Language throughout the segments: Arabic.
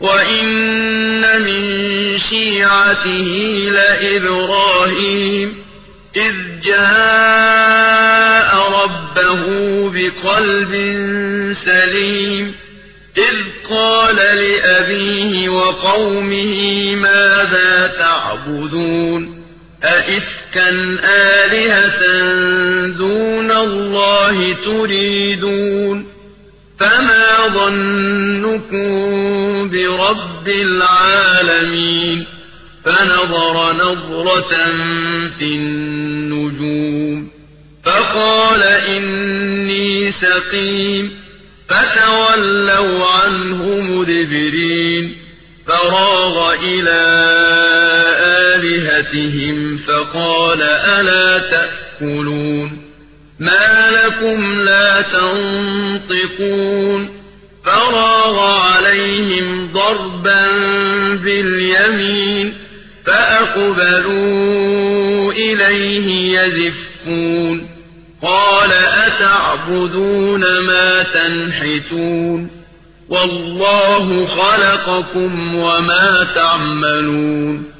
وإن من شيعته لإبراهيم إذ جاء ربه بقلب سليم إذ قال لأبيه وقومه ماذا تعبدون أئفكا آلهة دون الله تريدون فما ظنكم برب العالمين فنظر نظرة في النجوم فقال إني سقيم فتولوا عنه مدبرين فراغ إلى آلهتهم فقال ألا تأكلون ما لكم لا تنطقون فراغ عليهم ضربا باليمين فأقبلوا إليه يزفون قال أتعبدون ما تنحتون والله خلقكم وما تعملون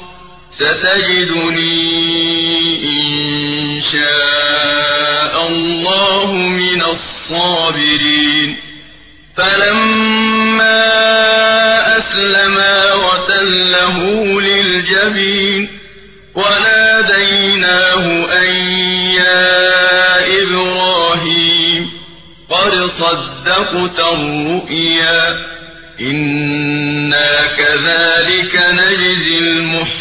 ستجدني إن شاء الله من الصابرين. فلما أسلما وتله للجبين وناديناه أن يا إبراهيم قد صدقت الرؤيا إنا كذلك نجزي المحسنين.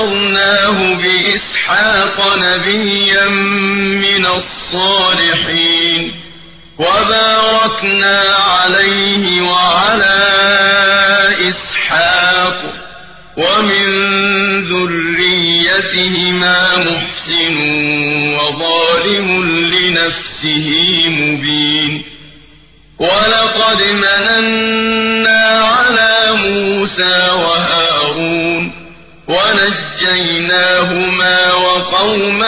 وبشرناه بإسحاق نبيا من الصالحين وباركنا عليه وعلى إسحاق ومن ذريتهما محسن وظالم لنفسه مبين ولقد مننا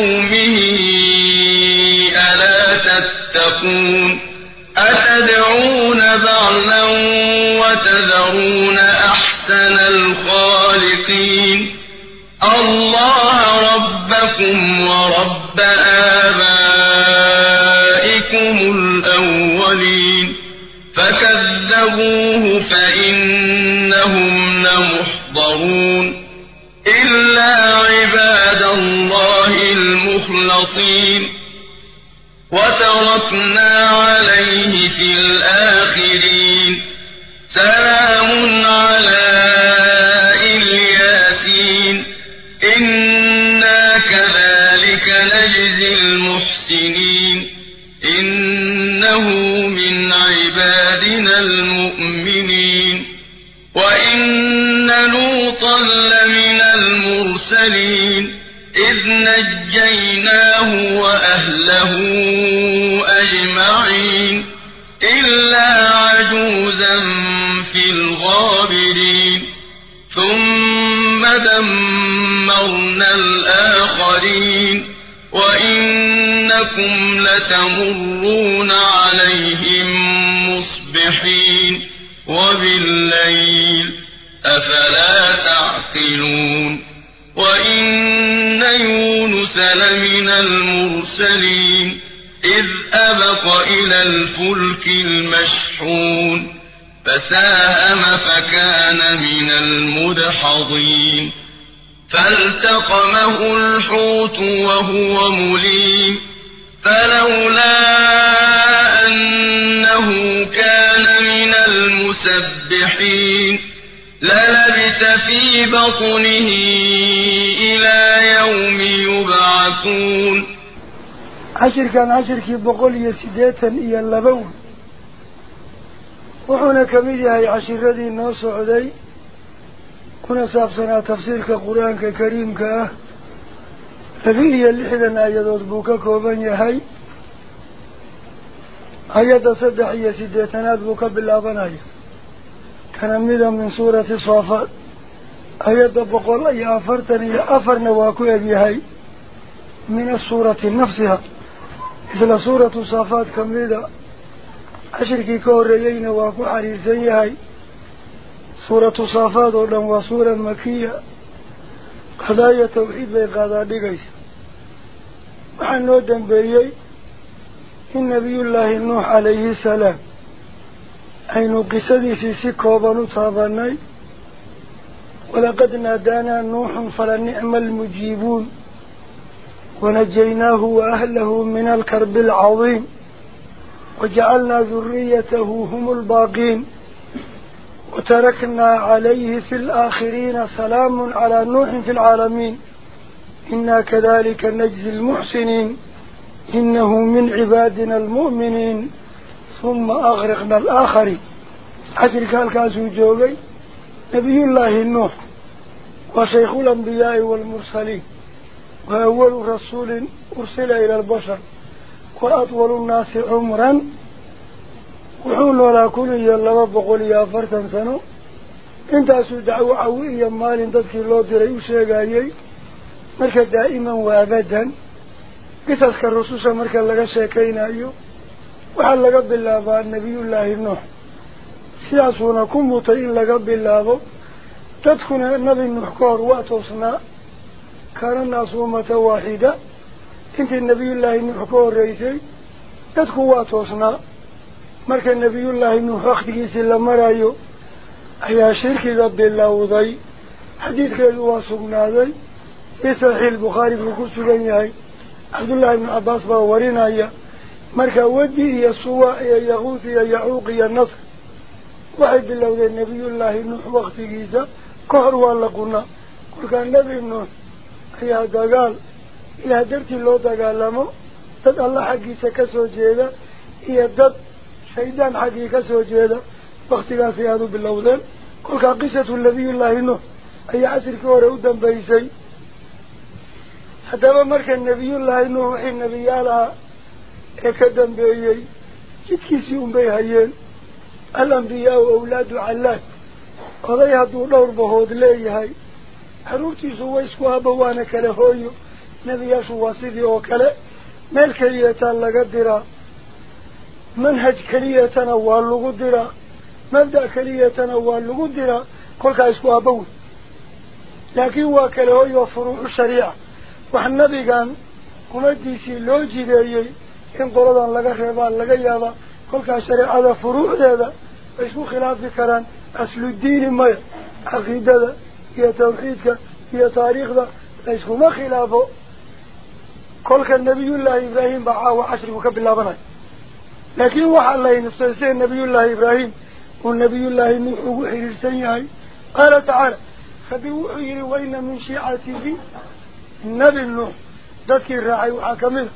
قومه ألا تتقون؟ أتدعون بعلا وتذرون أحسن الخالقين؟ الله ربكم ورب آبائكم الأولين. فكذبوه فإنهم لمحضرون. المخلصين وتركنا عليه في الآخرين. سلام عشر كي بقول يسيداتا إيا اللبون. وحنا كميدي هاي عشر ردي الناس عدي كنا سابسنا تفسير كقرآن كريم كأه لبي إيا اللحدا آيادات بوكا كوبان يهي آيات صدح إيا سيداتنا بوكا باللابان آيات كان ميدا من سورة صافات. آيات بقول أي أفرتني أفرنا مثل سورة صافات كميدا عشركي كوريين واكو حريسيهاي سورة صافات ولم وسورة مكية. قضايا توحيد بي قضاء ديقيس. وحن نودن بيي إن نبي الله نوح عليه السلام. qisadiisii si kooban u taabanay walaqad naadaanaa nuuxun falanicma almujiibuun wanajaynaahu waahlahu min alkarbi alcadiim wajacalnaa duriyatahu hum lbaaqiin وتركنا عليه في الآخرين سلام على نوح في العالمين. إنا كذلك نجزي المحسنين. إنه من عبادنا المؤمنين. ثم أغرقنا الآخرين. عشر كالكاسو جوغي. نبي الله النوح وشيخ الأنبياء والمرسلين. وأول رسول أرسل إلى البشر وأطول الناس عمرا. وحول ولا كل يلا بقول يا فرتن سنو. إنت أسو دعوة عوية مال تذكر الله دري وشيغايي مركا دائما وابدا. قصص كالرسوس مركا لغا شيكينا أيو. waxaa laga bilaabaa nebiyullaahi nuux sidaasuuna ku mutay in laga bilaabo dadkuna nebi nuux ka waa toosnaa kaana naasu ummata waaxida intii nebiyullaahi nuux ka horreysay dadku waa toosnaa marka nebiyullaahi nuux wakhtigiisii la marayo ayaa shirkiga bilowday xadiidkeedu waa sugnaaday fii saxiix bukhaari buu ku sugan yahay cabdullaahi ibnu cabbaas baa warinaya marka wedi iyo suwa iyo yaquus iyo yacuuq iyo nasr waxay bilowdeen nebiyullaahi nuux waktigiisa ka hor waa la qunaa kolkaa nebi nuux ilaah dartii loo dagaalamo dad alla xaggiisa ka soo jeeda iyo dad shaydaan xaggii ka soo jeeda waktigaasay aada u bilowdeen kolkaa qisatu nebiyullaahi nuux ayaa casirkii hore u dambaysay haddaba marka nebiyullaahi nuux wixii nebiyaal ahaa ee ka dambeeyey jidkiisii unbay hayeen alambiyaau awlaadu callaad oday hadduu dhowr bahood leeyahay haba waana kale hooyo nebiyaashu waa sidii oo kale meel keliyataa laga diraa manhaj keliyatana waa lagu diraa mabda' keliyatana waa lagu diraa kolkaa isku aabawi laakiin waa kale hoyo furuucu shariica wax nabigan umadiisii loo jideeyey in qoladan laga reebaa laga yaabaa kolkaa shareecada furuucdeeda way isku khilaafi karaan asludiini maya caqiidada هي توحيدك هي تاريخك. ليسكو ما خلافه. كل كان الله إبراهيم بعاه عشر وكب الله بنا لكن وحى الله نفسه نبي الله إبراهيم والنبي الله نوح وحير سيهاي قال تعالى خبي وحير من من شيعته النبي النوح ذاتك الرعي وحاكمه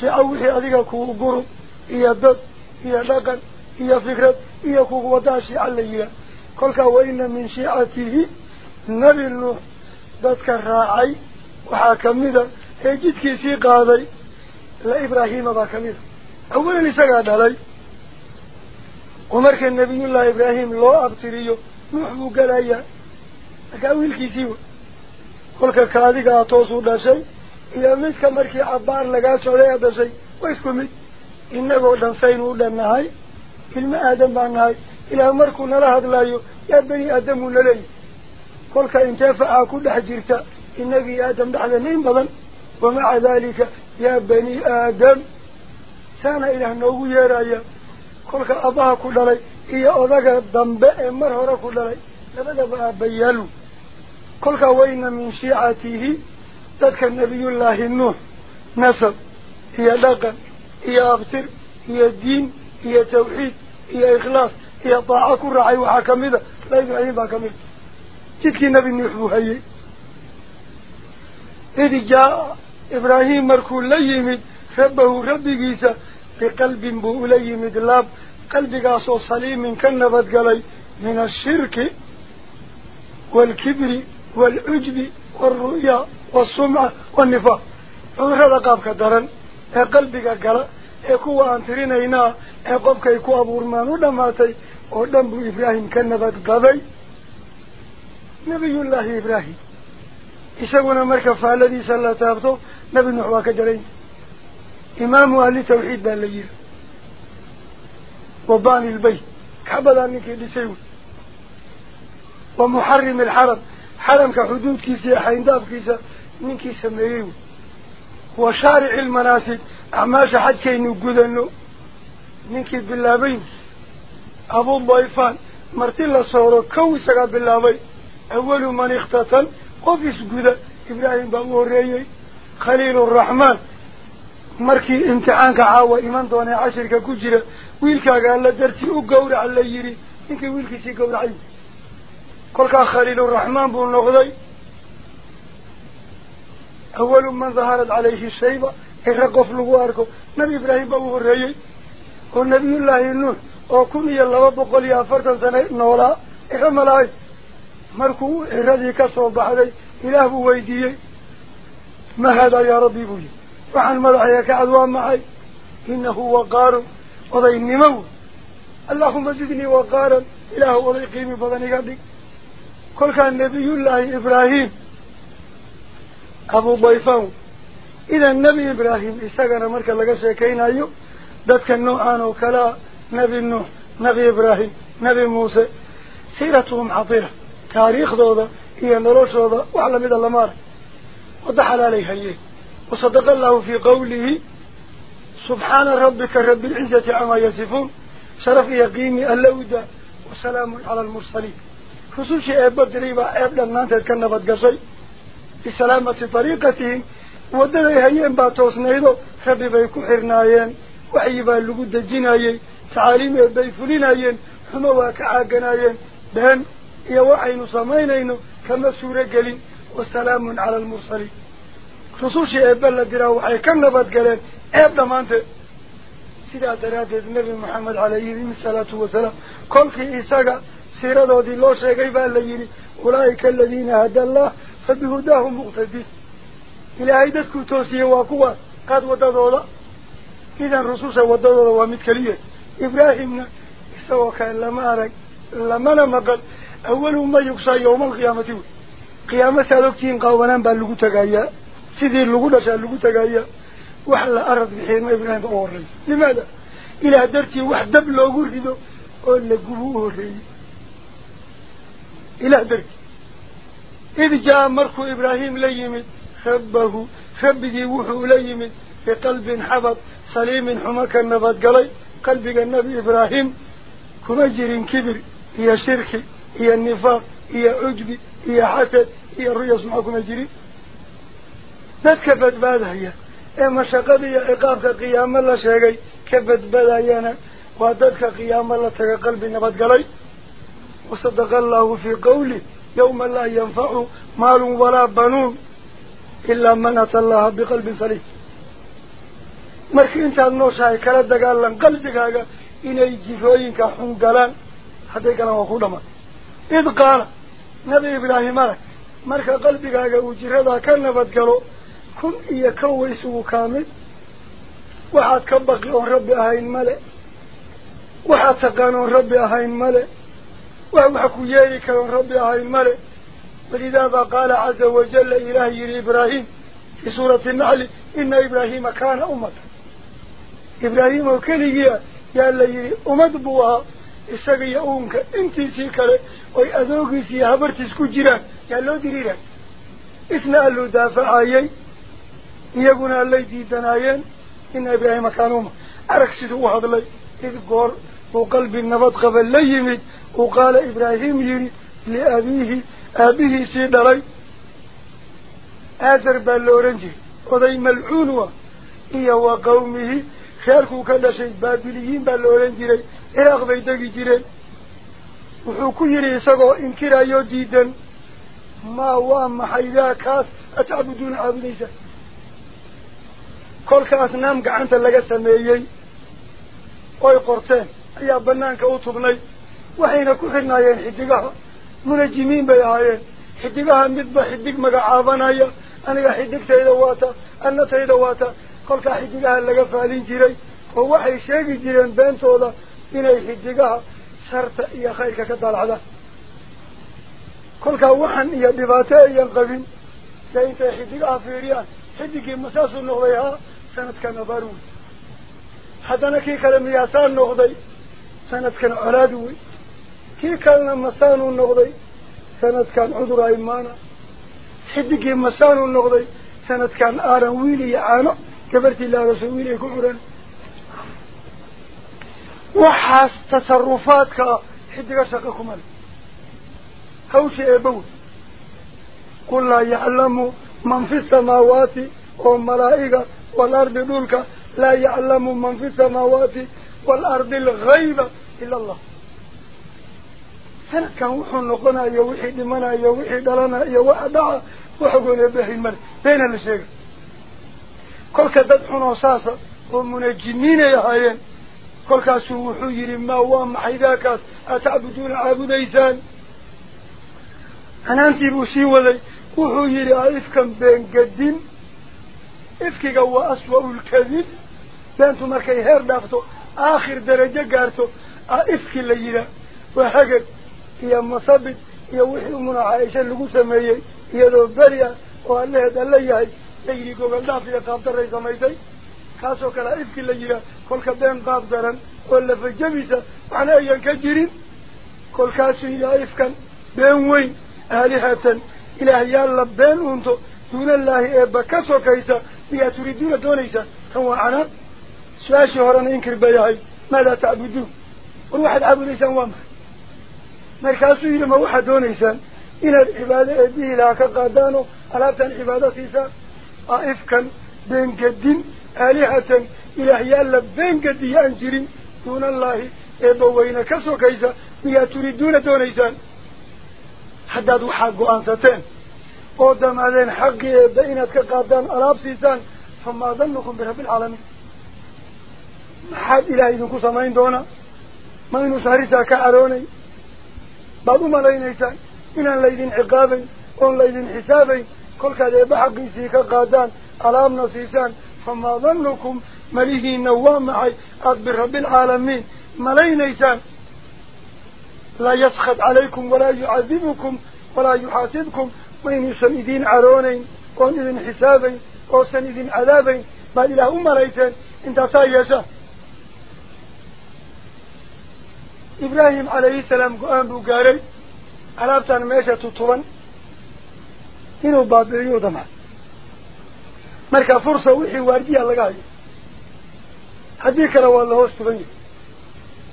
شيعة وحي أذيك كو قرب إيا الدد إيا لقن إيا فكرة إيا كو قوة شيعة كل كان وإن من شيعته waxaa kamid a ee jidkiisii qaaday la ibraahiima baa kamid a awalan isagaa dhalay oo marka nabiyullaahi ibraahim loo abtiriyo nuux buu gelayaa markaa wiilkiisii wa kolka kaadigaa toosuu dhashay iyo midka markii cabbaar lagaa socday aad dhashay waa isku mid inagoo dhan saynu u dhannahay ilmo aadam baa nahay ilaah markuu nala hadlayo yaa beni aadamuu naleeyahy كلك إن جفع كل إن في آدم بعد نيم بلن ومع ذلك يا بني آدم سانا إلى النوو يا رايا كلك أضاها كل لي إيا أضاك الضنباء مرهورا كل لي لماذا بقى بيالو كلك وين من شيعته تذكر نبي الله النور نسب هي لغة هي أغتر هي الدين هي توحيد هي إخلاص هي طاعة كل رعي وحكم إذا لا يدعي بها كمير jidkii nebi nuux buu hayey id jaa ibraahim markuu la yimid rabbahu rabbigiisa biqalbin buu ula yimid laab qalbigaasoo saliimin ka nabadgalay min ashirki waalkibri waalcujbi waalru'yaa waalsumca waannifaaq cudurrada qaabka daran ee qalbiga gala ee kuwa aan tirinaynaa ee qofkay ku abuurmaan u dhammaatay oo dhan buu ibraahim ka nabadqabay marka faalladiisa la taabto nebi nuux waa ka daran imaamu ahli tawxiid baa la yiri وباني البيت. كعبدا نكي لسيوي. ومحرم الحرم. حرم كحدود كيسي حينداب كيسا نكي سميهو وشارع المناسك. أعماش حد كينو قدنو نكي باللابين أبو الضيفان مرتلا صورو كوي سقا باللابين أول من اختصل قفز قد إبراهيم بأمور ريي خليل الرحمن. مركي انت عانك عاوة إمان دوني عشر كجرة. ويلكا قال لدرتي أقور على يري. إنك ويلكي سي قور عين. قولك خليل الرحمن بون نغضي. أول من ظهرت عليه الشيبة إخرى قفل واركو نبي إبراهيم بأمور ريي ونبي الله النور أو كن يلا وبقول يا فرد سنة نولا. إخرى ملايك مركو إرادي كسر بحدي إلهو ويديه ما هذا يا ربي بوي؟ وعن مرعي أدوان معي. إنه وقار وضي النمو. اللهم زدني وقارا. إلهو وضي قيمي فضني قدك كل كان نبي الله إبراهيم. أبو بيفان إذا النبي إبراهيم إستغنى مركا لك شكينا أيو ذات كان نوعان وكلا نبي النوح نبي إبراهيم. نبي موسى. سيرتهم عطيرة taariikhdooda iyo noloshooda wax lamida lama arag waddo xalaalay hayeen وصدق الله في قوله سبحان ربك رب العزة عما يصفون. شرف يقيمي اللودة وسلام على المرسلين. خصوص أبا دريبا أبدا نانت كنبت قصي. بسلامة طريقتهم. ودنا هيين باتوس نيدو ربي بيكو حرنايين. وحيبا اللقود الجنايين تعاليم بيفلينايين. حموا كعاقنايين بهن يوحين صمينين كما سورة قلين وسلام على المرسلين la diraa waxay ka nabad galeen eeb dhammaanteed sidaa daraaddeed nebi maxamed calayhi salaatu wasalaam kolkii isaga siiradoodii loo sheegay baa la yidhi ulaa'ika aladiina hada allah fa bihudaahum muqtadiin ilaahay dadkuu toosiyey waa kuwaas qaad waddadooda idan rususha waddadooda waa mid keliya ibraahimna isagoo kale lama arag lamana maqal ma yugsaa yawma alqiyaamati wey qiyaamo saad ogtihiin qaawanaan baa lagu tegayaa sidii lagu dhashaa lagu tegaya wax la arad bixiyey ma ibraahim ba u horey limaada ilaah dartii wax dab loogu rido oo la gubo u horreeyey ilaah dartii id jaa markuu ibraahim la yimid rabbahu rabbigii wuxuu la yimid biqalbin xabad saliimin هي النفاق هي عجب هي حسد هي الرؤية سمعكم أجري ذات كفت بعد هي. إيه اما شقد يا عقاب قيام الله شيغي كفت بدا ينا وذاك قيام الله تلقى قلبي نبات غلي وصدق الله في قولي. يوم لا ينفع مال ولا بنون إلا من أتى الله بقلب سليم. مركي أنت نو شاي كلا دغالن قلبك إني جيفوينك حن غلان حدا كلامه خدمه إذ قال نبي إبراهيم ملك مرك قلبك أجا وجرد كان نبت كن إيا كويسه كامل وحاد كبق لهم ربي أهين ملك وحاد تقانون ربي أهين ملك وحكو ييرك لهم ربي أهين ملك ولذا قال عز وجل إلهي لإبراهيم في سورة النعلي إن إبراهيم كان أمت إبراهيم وكلية يا اللي أمد بوها إساقي يؤونك إنتي سيكالي ibraahima kaana umma arag siduu u hadlay id goor uu qalbi nabad qaba la yimid uu qaala ibraahim yidhi liabiihi aabihiisii dhalay aazar baa la ohan jiray oday malcuun u ah iyo wa qawmihi reerkuu ka dhashay baabiliyiin baa la odhan jiray ciraaq bay degi jireen diidan maa waa maxay daa kaas atacbuduuna caabudaysa kolka asnaam gacanta laga sameeyey oy qorteen ayaa banaanka u tubnay waxayna ku xidhnaayeen xidigaha munajimiin bay ahaayeen xidigaha midba xidig magacaabanaya aniga xidigtayda waata annatayda waata kolkaa xidigaha laga faalin jiray oo waxay sheegi jireen beentooda inay xidigaha شرط يا خيرك كذا العدا كل كوحن يا دباتة يا قبين. زين تحديق عفيريا حديق مساس النغضيها سنة كان بارون. حتى أنا كي كلم ياسان نغضي سنة كان علادوي كي كلم مسان النغضي سنة كان عذر إيمانا. حديق مسان النغضي سنة كان آرا ويلي عانا. كبرت الله رسول ويلي وحاس تصرفاتك. حدك شقكم شيء يبوي قل لا يعلم من في السماوات والملائكة والأرض دولك. لا يعلم من في السماوات والأرض الغيبة إلا الله. هل كان وحن يا يوحي دمنا يا دلنا يوحدا وحقنا به المر بين الشيخ كل كدد حنا ساسا ومنجمين يا هايين. Kolkaasuu wuxuu yidhi maa waa maxay daakaas atacbuduuna caabudaysaan hanaantii buu sii waday wuxuu yidhi a ifkan beengadin ifkiga waa aswa-u lkadib beentu markay heer dhaafto aakhir darajo gaarto a ifki la yidhaah waa hagag iyo masabid iyo wixii umuna caaisha lagu sameeyey iyadoo beri ah oo allaheed alla yahay la yidhi gogol dhaaf iyo qaabdaray samaysay kaasoo kale ifkii la yidhaah كل كدين قاب دارن ولا في الجميزة معنى ايان كجرين. كل كاسي يائف كان بين وين؟ آلهة. إله يالا بين أنتو دون الله ايبا كسو كيسا بيها تريدون دونيسا. كان وعنا سواشي هران إنكر بيهاي ماذا تعبدون؟ والواحد عبد ليسا واما مركاسو يلما واحد دونيسا. إن العبادة به لها كقادانو ألابتا العبادة سيسا. آه، ايف كان بين قدين آلهة إلهي ألا بين قدين أنجرين دون الله إبوين كسو كيسا بيا تريدون دونيسان حدادوا حقوا أنساتين قدام هذين حق بينتك قادم ألابسيسان فما ظنكم برب العالمين. حد إلهي ذنكو سمين دونا. ما إنو سهرسا كأروني. بابو ما لين لينيسان إنا ليدين عقابين وليدين حسابين. كل كذا بحق يسيك قادان. ألام نسيسان فما ظنكم مليه نوام معي أدبر رب العالمين. ملي نيسان لا يسخط عليكم ولا يعذبكم ولا يحاسبكم. وإن سندين عرونين وإن حسابين أو سندين عذابين. ما إلى أم ليسان إنت سايشا إبراهيم عليه السلام قام بقاري ألابتان ميشة تطوان إنه بعد ودمان kale waa la hoos tuban yahay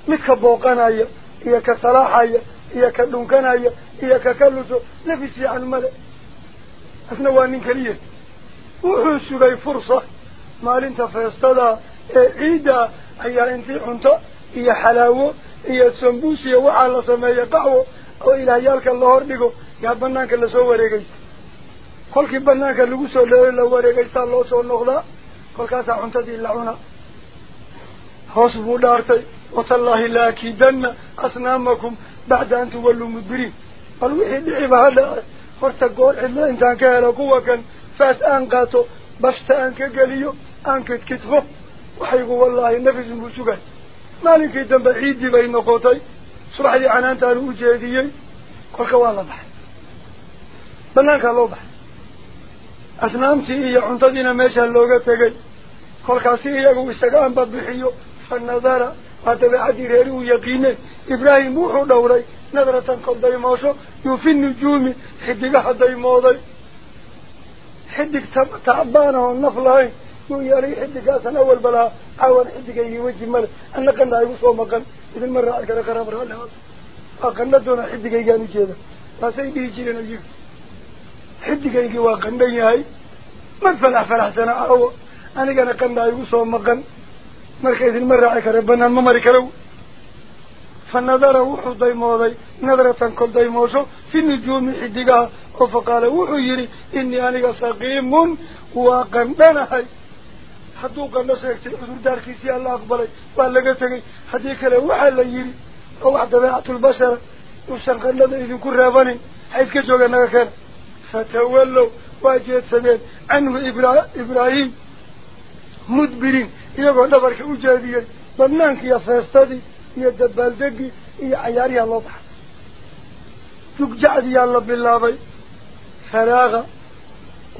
midka booqanaya iyo ka salaaxaya iyo ka dhunkanaya iyo ka ka luso nafis fiican male asna waa nin keliya wuxuu sugay fursa maalinta feestada ee ciidda ayaa intii cunto iyo xalaawo iyo sambuus iyo waxaa la sameeya qaxwo oo ilaahyaalka la hor dhigo yaa banaanka lasoo wareegaysta soo noqdaa kolkaasaa cuntadii la cuna hoos buu dhaartay watallaahi la akiidanna asnaamakum bacda an tuwalluu mudbiriin bal wixii dhiciba ha dhace horta goor cidlo intaan ka helo kuwa kan faas aan qaato bashta aan ka geliyo aan kidkidfo waxaygu wallaahi nafisin buu sugay maalinkii dambe ciiddii bay noqotay subaxdii canaantaanu u jeediyey kolka waa la baxay banaankaa loo baxay kolkaasi iyagu isaga anba bixiyo fa nadara waa dabeecaddii reeri uu yaqiineen ibraahim wuxuu dhowray nadratan kol daymoosho yuu fi nujuumi xidigaha daymooday xidig tacbaana oo naf lahayn yuu yeelay xidigaasan awalba lahaa caawan xidigaygii weji male anna qandha igu soo maqan idinma raaci kara qaraab raalli waa qandha doona xidigaygaan ujeeda taasay dhihi jireen ayagu حدي كان جوا قندي هاي. من فلا فلا سنة. أو أنا كان قندي وصو مقن مركز المرة عكر ربنا ما مري كرو. فنظر وحو داي. موضي نظرة كل داي موشو في النجوم حدقا وفقال وحو يري إني أنا ساقيم وقندنا هاي. حدو قندو سيكتل حضور دار كيسي الله أقبالي وقال لقد تقي حديك لوحا اللي يري. ووحد بيعة البشر. وشان قندو إذن كن رابانين حيث كتوغا نغا كان fatawallow waa jeedsadeen canhu ibra ibraahim mudbiriin iyagoo dhabarka u jeediyey badnaankiiyo feestadii iyo dabaaldegii iyo cayaariyaa loo baxay jugjacdiyaa la bilaabay faraaga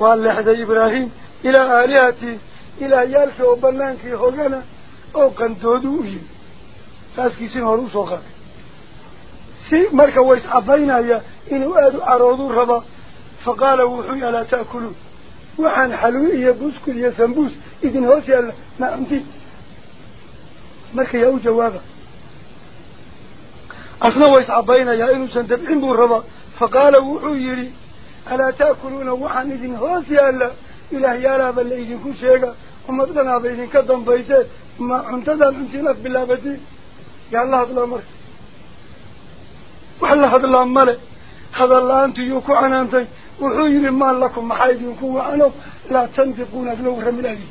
waa leexday ibraahim ilaa aalihatii ilaahyaalkii oo banaankii hogana oo qandoodu u yimi faaskiisina hore usoo qaaday si marka ways cabaynaya inuu aada u carooduu rabaa faqaala wuxuu alaa ta'kuluun waxaan xalwi iyo buskud iyo sambuus idin hoos yaalla ma cuntiin marka yaa u jawaaba asna ways cabaynayaa inuusan dabcin buu rabaa faqaala wuxuu yidhi alaa ta'kuluuna waxaan idin hoos yaalla ilaahyaalaaba la idinku sheega ummad dhanaaba idinka dambayse ma cuntadaan cuntiin af bilaabatiin yaa la hadlaa marka wax la hadlaa male hadal la-aantu yuu ku canaantay وحير ما لكم محايد يكون وعنه لا تنفقون في نور من أهلي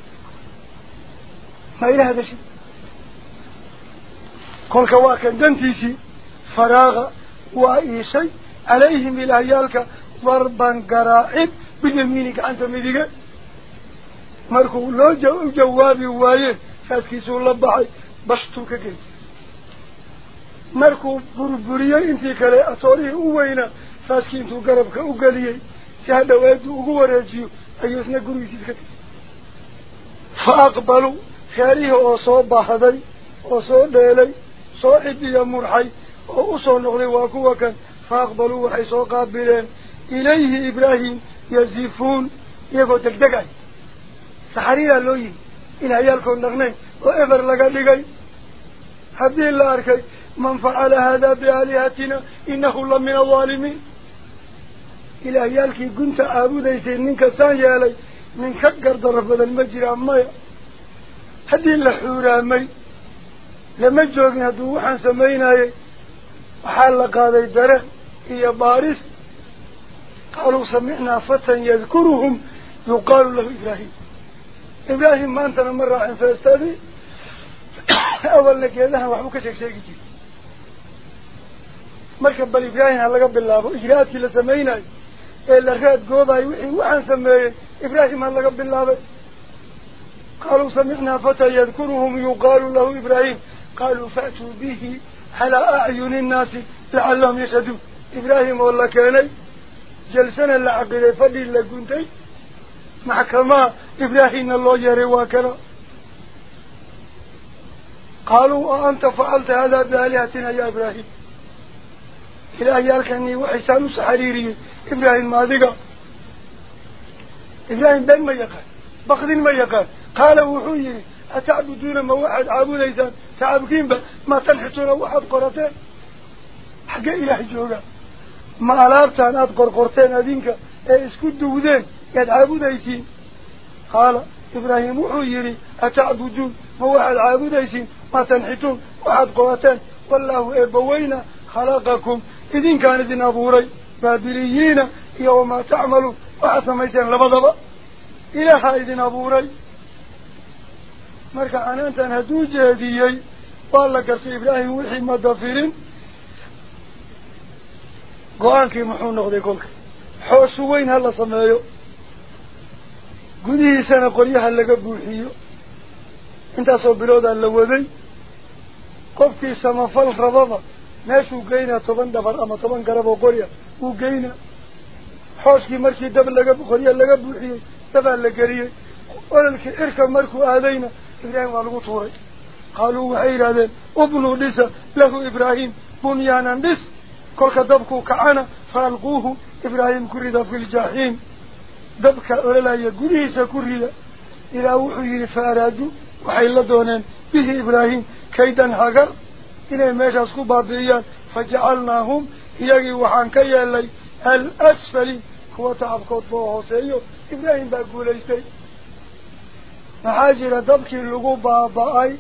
ما إلى هذا شيء كل كواكا دنتيسي فراغ شيء عليهم إلى أيالك ضربا قرائب بجمينك عن تميدك مركو لو جو جوابي وايه فاسكيسوا بحي. بشتوك كيف مركو بربريا انتي كلي. أطوري هو هنا فاسكين تو قربك أقليه si hadhaweedu ugu wareejiyo ayuu isna gurigiisiis ka tegay fa aqbaluu reerihii oo soo bahday oo soo dheelay soo cidiya murxay oo usoo noqday waa kuwa kan fa aqbaluu waxay soo qaabileen ilayhi ibraahim yazifuun iyagoo degdegay saxariyaa loo yimi ilahyaalkoon dhaqnayn oo eber laga dhigay haddii la arkay man facala haadaa biaalihatina inahu la min alظaalimiin إلى يالك كنت أبو ذي سان يالي من كجر ضرب هذا المجرى مايا هذه الحورة مي لما جونا دوحا سمينا وحلق هذا الدرع هي بارس. قالوا سمعنا فتى يذكرهم. يقال له إبراهيم. إبراهيم ما أنت مرة عن فلسطين أول لك يا هو حبك شيخ شيخ شيخ مركب بل إبراهيم قبل بالله. إجراءات كلا سمينا إلا خيط قوضا يوحي وعن سميه إبراهيم الله قبل الله قالوا سمعنا فتى يذكرهم يقال له إبراهيم قالوا فأتوا به على أعين الناس لعلهم يشهدوا إبراهيم والله كاني جلسنا لعقل فلي اللي قنتي محكما إبراهيم الله يروا يريواكنا قالوا أنت فعلت هذا بآلهتنا يا إبراهيم إلهي يالكني وحسان سحريري. إبراهيم ماذقا إبراهيم يقال. بخذ ما يقال. قال وحوي أتعبدون ما واحد عابو ليسان تعبكين ما تنحتون واحد قرتين حق إلهي جوغا. ما ألابتان أدقر قرتين أدينك اسكو دودين يدعابو ليسين قال إبراهيم وحوي أتعبدون ما واحد عابو ليسين ما تنحتون واحد قرتين والله إبوينا خلقكم إذن كان إذن أبوري بابليين يوم تعملوا waxaad samayseen labadaba ilaahaa idin abuuray marka canaantan hadduu jeediyey waa la gartay ibraahim wixii madafirin go-aankii muxuu noqday kolka xoosu weyn ha la sameeyo gudihiisana qoryaha laga buuxiyo intaasoo biloodaa la waday qofkii samafal rababa geynaa xooskii markii dab laga qorya laga buuxiyey dabaa la geliyey ololkii cirka markuu aadayna ibraahim waa lagu tuuray qaaluu waxay yidhahdeen ubnuu dhisa lahu ibraahim bunyaanan dhis kolka dabkuu kacana fa alquuhu ibraahim ku rida fi ljaxiim dabka ololaya gudihiisa ku rida ilaa wuxuu yidhi fa araaduu waxay la dooneen bihi ibraahim kaydan hagar inay meeshaas ku baabi'iyaan fajacalnaahum iyagii waxaan ka yeelay الأسفل هو تعبكوت بوه سيو إبراهيم بقول إيستي محاجر دبكي اللقو باباي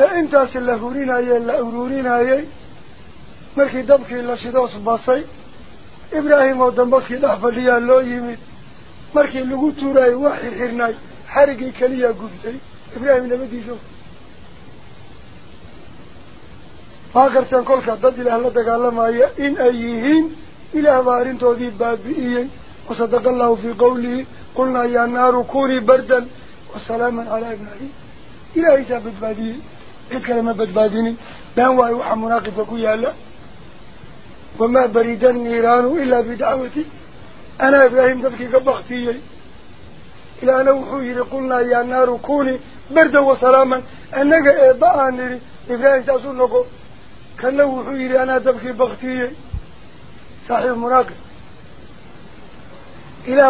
انتا سلهورين إيه اللأورورين إيه مركي دبكي اللشدوس بصي إبراهيم ودنبكي لحفليا اللو يمد مركي اللقو توراي وحي حرناي حرقي كليا قبتي إبراهيم نبدي شوف كل كدد إلى هلا دقالما إن أيهين إلى بارين توذي بابئي وصدق الله في قوله قلنا يا نار كوني بردا وسلاما على إبراهيم إلى عيسى بدبادي الكلمة بدباديني بان واي وحا مناقفة كيالا وما بريد النيران إلا بدعوتي أنا إبراهيم تبكي قبختي إلى أنا وحوي قلنا يا نار كوني بردا وسلاما أنا تبكي بختي صاحب مناقب إلى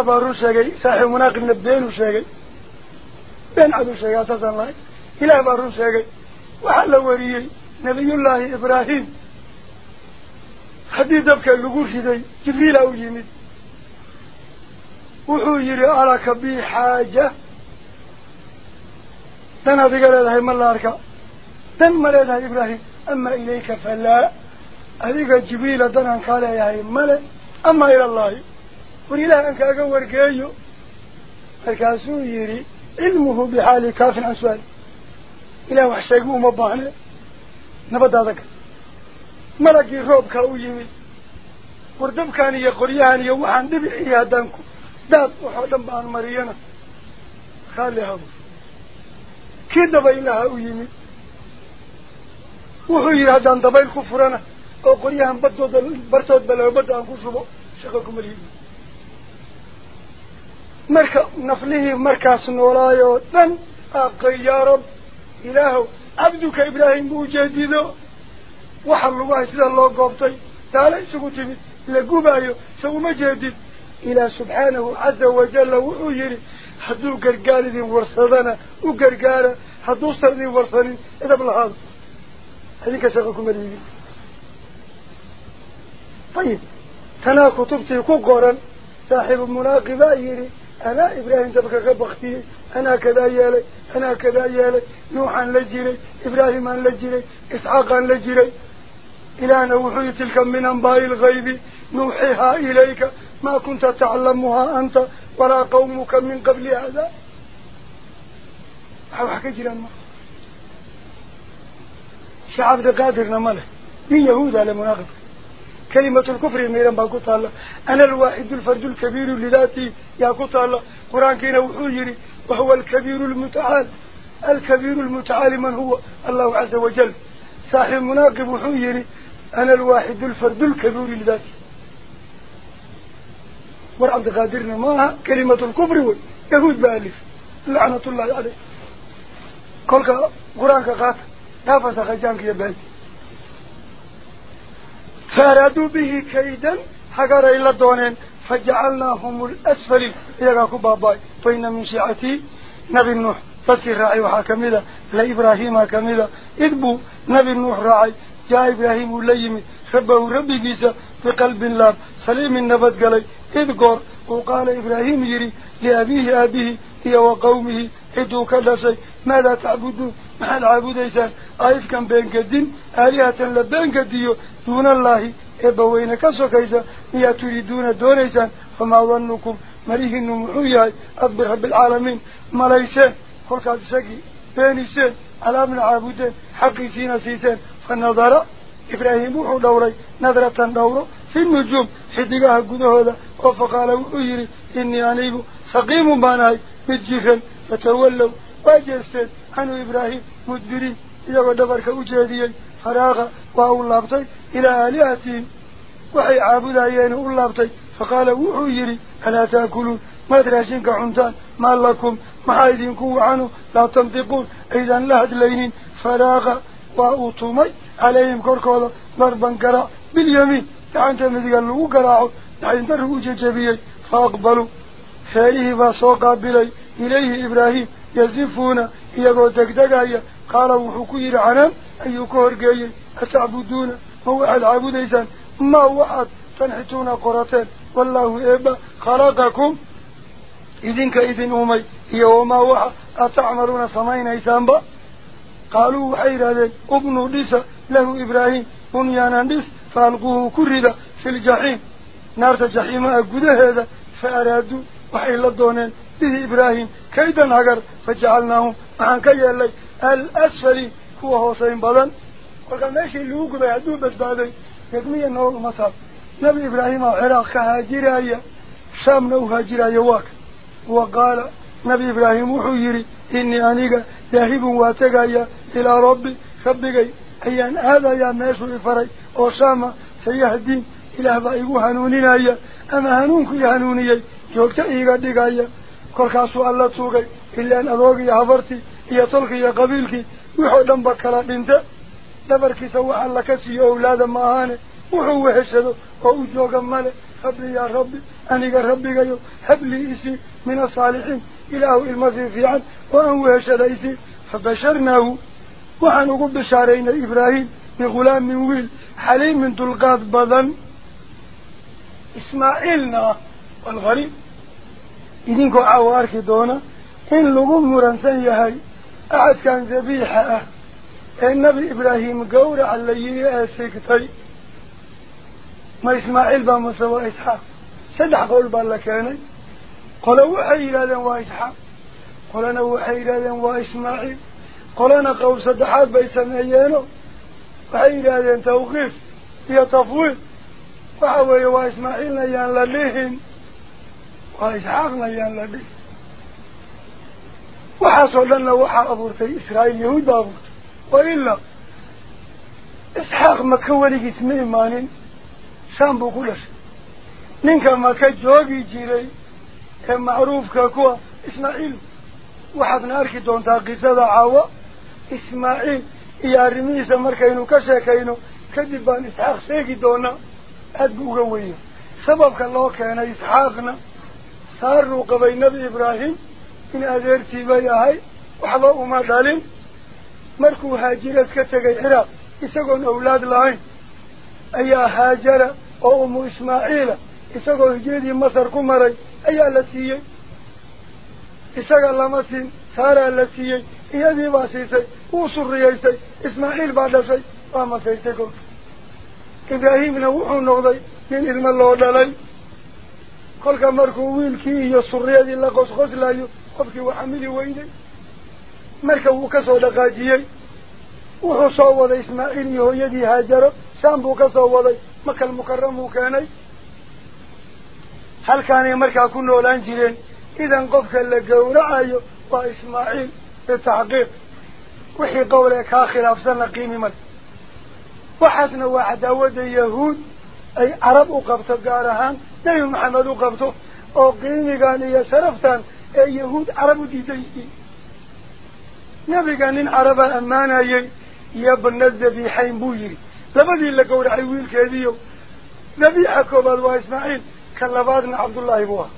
بارون شاقي صاحب مناقب نبين وشاقي بين عدو شاقي أتسان الله. إلى بارون شاقي. وحل وريي نبي الله إبراهيم. حديد أبكى اللقور شدي. جبريل أو يمد وحو يري أراك بي حاجة. دنا ذكر الله أركا دن مريدها إبراهيم. Male ama ila allahi war ilaah aan kaaga wargeeyo markaasuu yidhi cilmuhu bixaali kaafin can su-aali ilah wax sheegi uma baahne nabadaada ka malagii roobkaa u yimid war dabkaan iyo qoryahan iyo waxaan dhibiciyo haddaan ku daad waxoo dhan ba aan mariyana raalli habo kii dabaylaha u yimid وحو يرهد عن دبايل كفرانا وقل يهان بدو دل برسو دبالعو بدو عن كوشبو شخكم الهيب. مركا نفليه مركا سنولايو. لن أقل يا رب. إلهو. عبدك إبراهيم بوجهديدو وحل الله سيد الله قبطي تعالى سيكو تبيت لقوبا يو سو مجدد إلى سبحانه عز وجل وحو حدو قرقالي دي ورصدنا وقرقالي حدو صرني ورصني إذا بالحاضر shaqo kuma lihi طيب تنا كتبتي كقرا صاحب المناقبة يري أنا إبراهيم تبقى بختي أنا كذا يالي أنا كذا يالي نوحا لجري إبراهيم لجري إسحاقا لجري إلى وحي تلك من أنباء الغيب نوحيها إليك. ما كنت تعلمها أنت ولا قومك من قبل هذا. أو حكي جيران ما شعب قادرنا ماله من يهود على مناقب كلمة الكفر ميران باكوت الله أنا الواحد الفرد الكبير لذاتي يا كوت الله قرآن كينا وحجري وهو الكبير المتعال. الكبير المتعال من هو؟ الله عز وجل. صاحب مناقب وحجري أنا الواحد الفرد الكبير لذاتي. ورعبد قادرنا معها كلمة الكفر يهود بألف. لعنة الله عليه. كل قرآن قات نافس خجان كي بال فأرادوا به كيدا حقر إلا دونين فجعلناهم الأسفل. إذا كباباي فإن من شيعتي نبي النوح فكر راعي وحاكمدا لا إبراهيم كمدا إذبوا نبي النوح راعي جاء إبراهيم الليمي ربه ربي جيسا في قلب الله سليم النبت قلي. إذ قر وقال إبراهيم يري لأبيه أبيه هي وقومه إدو كدسي ماذا تعبدون؟ محل عبوديسان آيف كان بينك الدين آلهة لبينك الديو دون الله إبوين كسوكيسا هي تريدون دونيسان فما ظنكم مريه النمحوية أكبر رب العالمين ملايسان كل كاتسكي بينيسان على من عابدين حقي سينا سيسان فالنظر إبراهيم وحو دوري نظرة دورو عنو إبراهيم مدبرين إذا دبرك أجهديا فراغ وهو اللابطي إلى آلهتهم وحي عابدا ينو اللابطي فقال وحيري ألا تأكلون ما تراشينك عنتان ما لكم ما كو عنه لا تنطقون أيضا لا هدلينين فراغ وأطومي عليهم كوركولا ضربا قراء باليمين يعني مدقى له قراءه يعني تره ججبيي يزفون إيقو دقدقايا قالوا حكوير عنام أيو كورقايا أتعبدون؟ هو العبود إيسان ما وحد تنحتون قرتين. والله إبا خلقكم. إذن أمي يوما وحد أتعملون سمين إيسان با؟ قالوا وحير هذا ابن ليس له إبراهيم. بنيانا ليس فألقوه كرد في الجحيم. نار الجحيم أقود هذا فأرادوا وحي لدونين به إبراهيم كيدا نقر فجعلناهم عن كي اللي الأسفل هو حسين بدن وقال ماشي اللي وقضى يعدو بدبادي يقمي أنه المصاب نبي إبراهيم العراق كهاجرايا شام نو هاجرايا واك. وقال نبي إبراهيم وحيري إني أنيق ذاهب واتقايا إلى ربي. ربي أيان هذا يا ناس إفري أو شام سيهدين إلى هبائي هنونين أيا أما هنونك يهنوني joogta iiga dhigaya كركا سؤال الله توقي إلا أن أذوقي أفرتي يا طلقي يا قبيلك ويحو دنبك لا دنت دبرك سوى الله كسي أولاد ما هان ماهان وحو وحشده ووجوغ ماله خبلي يا ربي أنيك ربي قيو حبلي إسي من الصالحين إله المذي في عن وأن وحشده إسي فبشرناه وحنقب بشارين إبراهيم من غلام من ويل حليم من تلقات بدن إسماعيلنا الغريب إذنكو عوارك دونا إن لغم مرنسان يهي أعد كان ذبيحة النبي إبراهيم قورع اللي سيكتي ما إسماعيل بمسوى إسحاق سدح قول بالكاني قالوا وحي إلى وإسحاق قلنا وحي إلى وإسماعيل قلنا قول صدحات بيسمعيانه وحي إلى توقيف وإسحاقنا يان لدي وحصل لنا وحا أبورتي إسرائيل يهود أبورت. وإلا إسحاق مكولي اسمه إيمانين شام بقولش. نينك مكا جوغي جيري معروف كاكوا إسماعيل. ismaaciil iyo arrimihiisa markaynu ka sheekayno kadib baan isxaaq sheegi doonaa aad buu uga weya sababka loo keenay isxaaqna adeertii bay ahay waxba uma dhalin markuu haajira iska tegay ciraaq isagoon awlaad lahayn ayaa haajara oo umu ismaaciila isagoo hijradii masar ku maray ayaa la siiyey isaga lama siin saaraa la siiyey iyadii baa siisay wuu suriyaysay ismaaciil baa dhashay waa masaystay kolka ibraahimna wuxuu noqday nin ilmo loo dhalay خلق مركو ويل كي يسرية دي لغوص غوص لايو خبكي وحملي ويني مركو وكسو دقاجيي وحو صوود إسماعيل يهو يدي هاجر سامبو كصوود مكه المكرم وكاني هل كان مركا كنو اذا إذن قفك اللي قول عايو وإسماعيل التحقيق وحي قولك آخر أفسن لقيمي من وحسن واحد ود يهود أي عرب أقبط قارهان iyo sharaftan ee yahuud carab u diidan yihiin nabiga nin caraba ammaanayay yabna dabiixayn buu yidhi labadii la gowracay wiilkeediiyo dabiixa koobaad waa ismaaciil ka labaadna cabdullaahi buu ahaa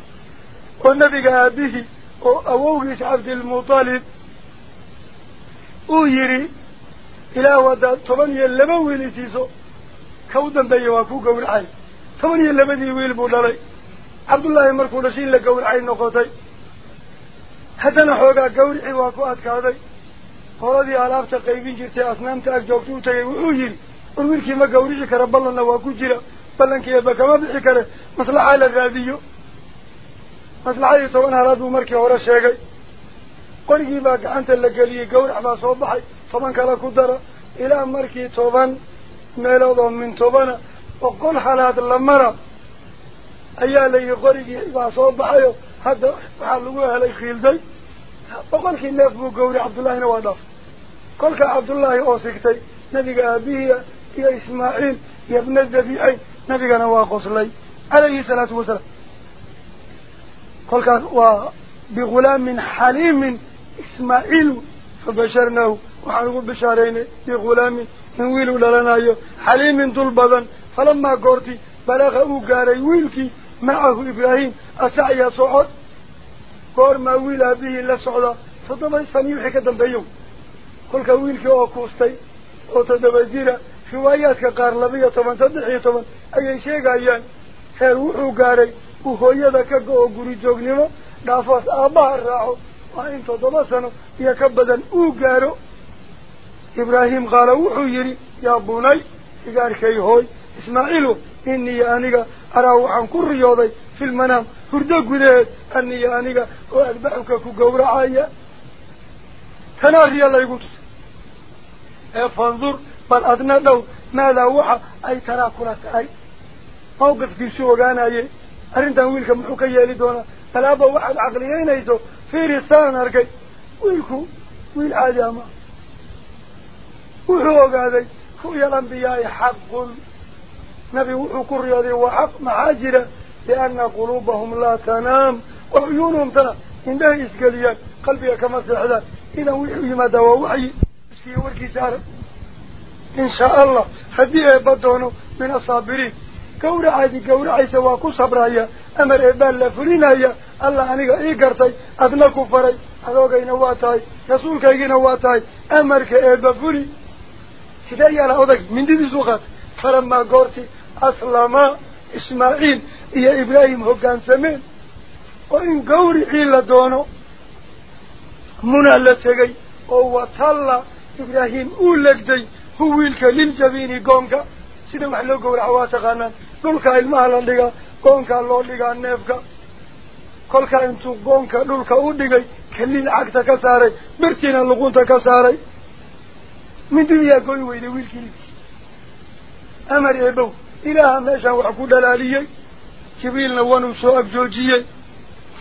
oo nabiga aabihii oo awowgiis cabdilmutalib uu yidhi ilaah haddaad toban iyo laba wiil isiiso ka u dambeeya waa ku gowracay haddana xoogaa gawricii waa ku adkaaday qoladii alaabta qaybin jirtay asnaamta ag joogta u tagay wuxuu yidhi war wiilkii ma gawrici kara ballanna waa ku jira ballankii eeba kama bixi kare maslaxa la raadiyo maslaxadii toban halaad buu markii hore sheegay qorigii baa gacanta la geliyey gawrac baa soo baxay toban kale ku dara ilaa markii toban meelood oo min tobana baa soo baxayo hadda waxaa lagu helay khiilday boqolkii neef buu gawray cabdullaahina waa dhaaf kolka cabdullaahi oo sigtay nabiga aabihiia iyo ismaaciil iyo ibna dabiicayn nabigana waa qoslay calayhi salaatu wasalaam kolkaas waa bigulaamin xaliimin ismaaciilu fabasharnaahu waxaan ugu bishaaraynay bigulaamin in wiiluu dhalanayo xaliimin dul badan ibraahim asacya socod goormaa wiil aabihii la socda toddoba sanii wixii ka dambeeyo kolka wiilkii oo kuustay oo toddoba jira riwaayaadka qaar labiyo toban saddex iyo toban ayay sheegayaan heer wuxuu gaaray uu hooyada ka go-o guri joognimo dhaafoos aabbaha raaco waa in toddoba sano iyo ka badan uu gaaro ibraahim qaala wuxuu yidhi yaa bunay igaarkay hooy waxaan ku riyooday fi lmanaam hurdo gudaheed aniya aniga oo adbaxuka ku gowracaya tanaa riya laygu tusay ee fandur bal adna dhow maadaa waxa ay taraa kula tahay mawqifkiisu ogaanaye arrintan wiilka muxuu ka yeeli doonaa balaaba waxaad caqliyeynayso fiiri saan arkay wiilku wiil caadi ama wuxuu ogaaday ru'ya alambiyaai xaqun wuxuu ku riyooday waa xaq maxaa jira liana quluubahum laa tanaam wa cuyuunuhum tanaam indhahay isgeliyaan qalbiga kama seexdaan idan wuxuu yimaadaa waa waxyi iskiyo warkiisa arag in shaa allah haddii eebba doono min asaabiriin gawracaadii gawracaysa waa ku sabraya amar eebbaa la fulinaya allah aniga ii gartay adna ku faray adoogayna waa tahay rasuulkaygiina waa tahay amarka eebba fuli sidee in gawricii la doono munaa la tegay oo watalla ibraahim uu legday hu wiilka liljabiini goonka sida wax loo gowraco waa taqaanaan dhulka ilmaha la dhigaa goonkaa loo dhigaa neefka kolkaa intuu goonka dhulka u dhigay kaliil cagta ka saaray birtiina luqunta ka saaray mindidiyaa goy weyday إله ماشا وحكو دلالي كبير نوانو سواب جوجي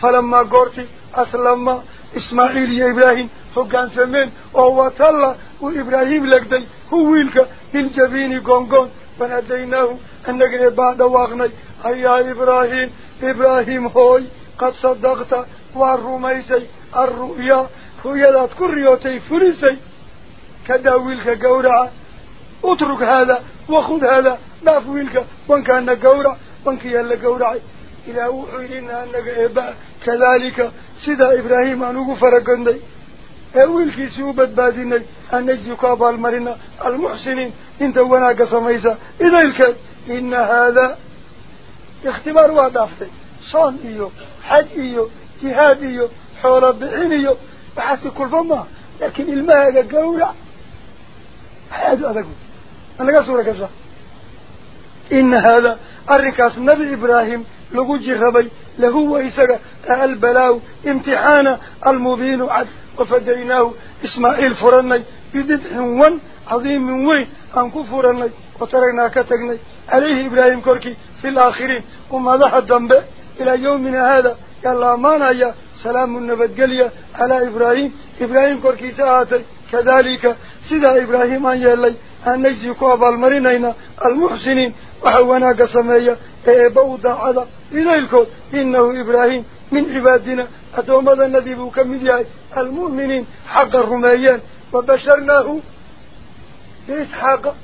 فلما قرتي أسلما إسماعيل يا إبراهيم. حقان سمين. وهو تلا وإبراهيم لكدي هو ويلك من جبيني قنقون. فنديناه أنك بعد واغني. أي يا إبراهيم. إبراهيم هوي. قد صدقت والرميسي الرؤيا هو يلات كريوتي فريسي. كدا ويلك اترك هذا وخذ هذا. Gawracay ilaah wuxuu yidhi ina anaga eebaa kadaalika sidaa ibraahim aan ugu faragodnay ee wiilkiisii u badbaadinay aan najzi ku abaalmarina almuxsiniin inta wanaagga samaysa idaylkeed ina haadaa ikhtibaar waa dhaaftay soon iyo xaj iyo jihaad iyo xoolo bixin iyo waxaasi kulfa maaha laakiin ilmahaaga gawrac aada u adag ma naga suura gasha إن هذا الركاس نبي إبراهيم لغج ربي له ويسر البلاو امتحان المبين عد وفديناه إسماعيل فرني بذبح ون عظيم من وين أنكو فرني وترينا كتقني عليه إبراهيم كوركي في الآخرين. وما ذهب دنبع إلى يومنا هذا. يلا مانا يا سلام النبت قليا على إبراهيم. إبراهيم كوركي ساعتي. كذلك سيدا إبراهيم أن يلي أن نجزي كوب المرينين المحسنين. Sameeya ee eebba u daacada idaylkood inahu ibraahim min cibaadina أدوما النذيب كمدياي المؤمنين حق الرميان وبشرناه بإسحاق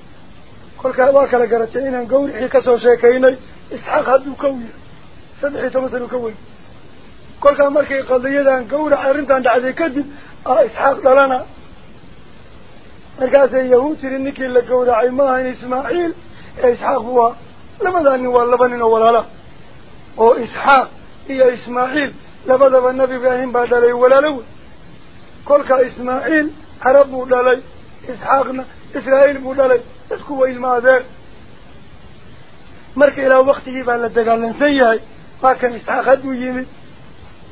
كل كواك لقرتين أن قول كسو شيكيني إسحاق هدو كوي سبحي تمثل كوي كل كان مركي قضية أن قول عرنتان دعدي كدب آه إسحاق لنا مركز يهود ترنكي لقول إسحاق هو. لما ذاني واللبن ولا لا أو إسحاق هي إسماعيل. لبذا النبي بهم بعد لي ولا لو كل كإسماعيل عربو دلي إسحاقنا إسرائيل بودلي إسكو إلما ذا مرك إلى وقته فعلى الدقال لنسيه فاكن إسحاق أدو يمي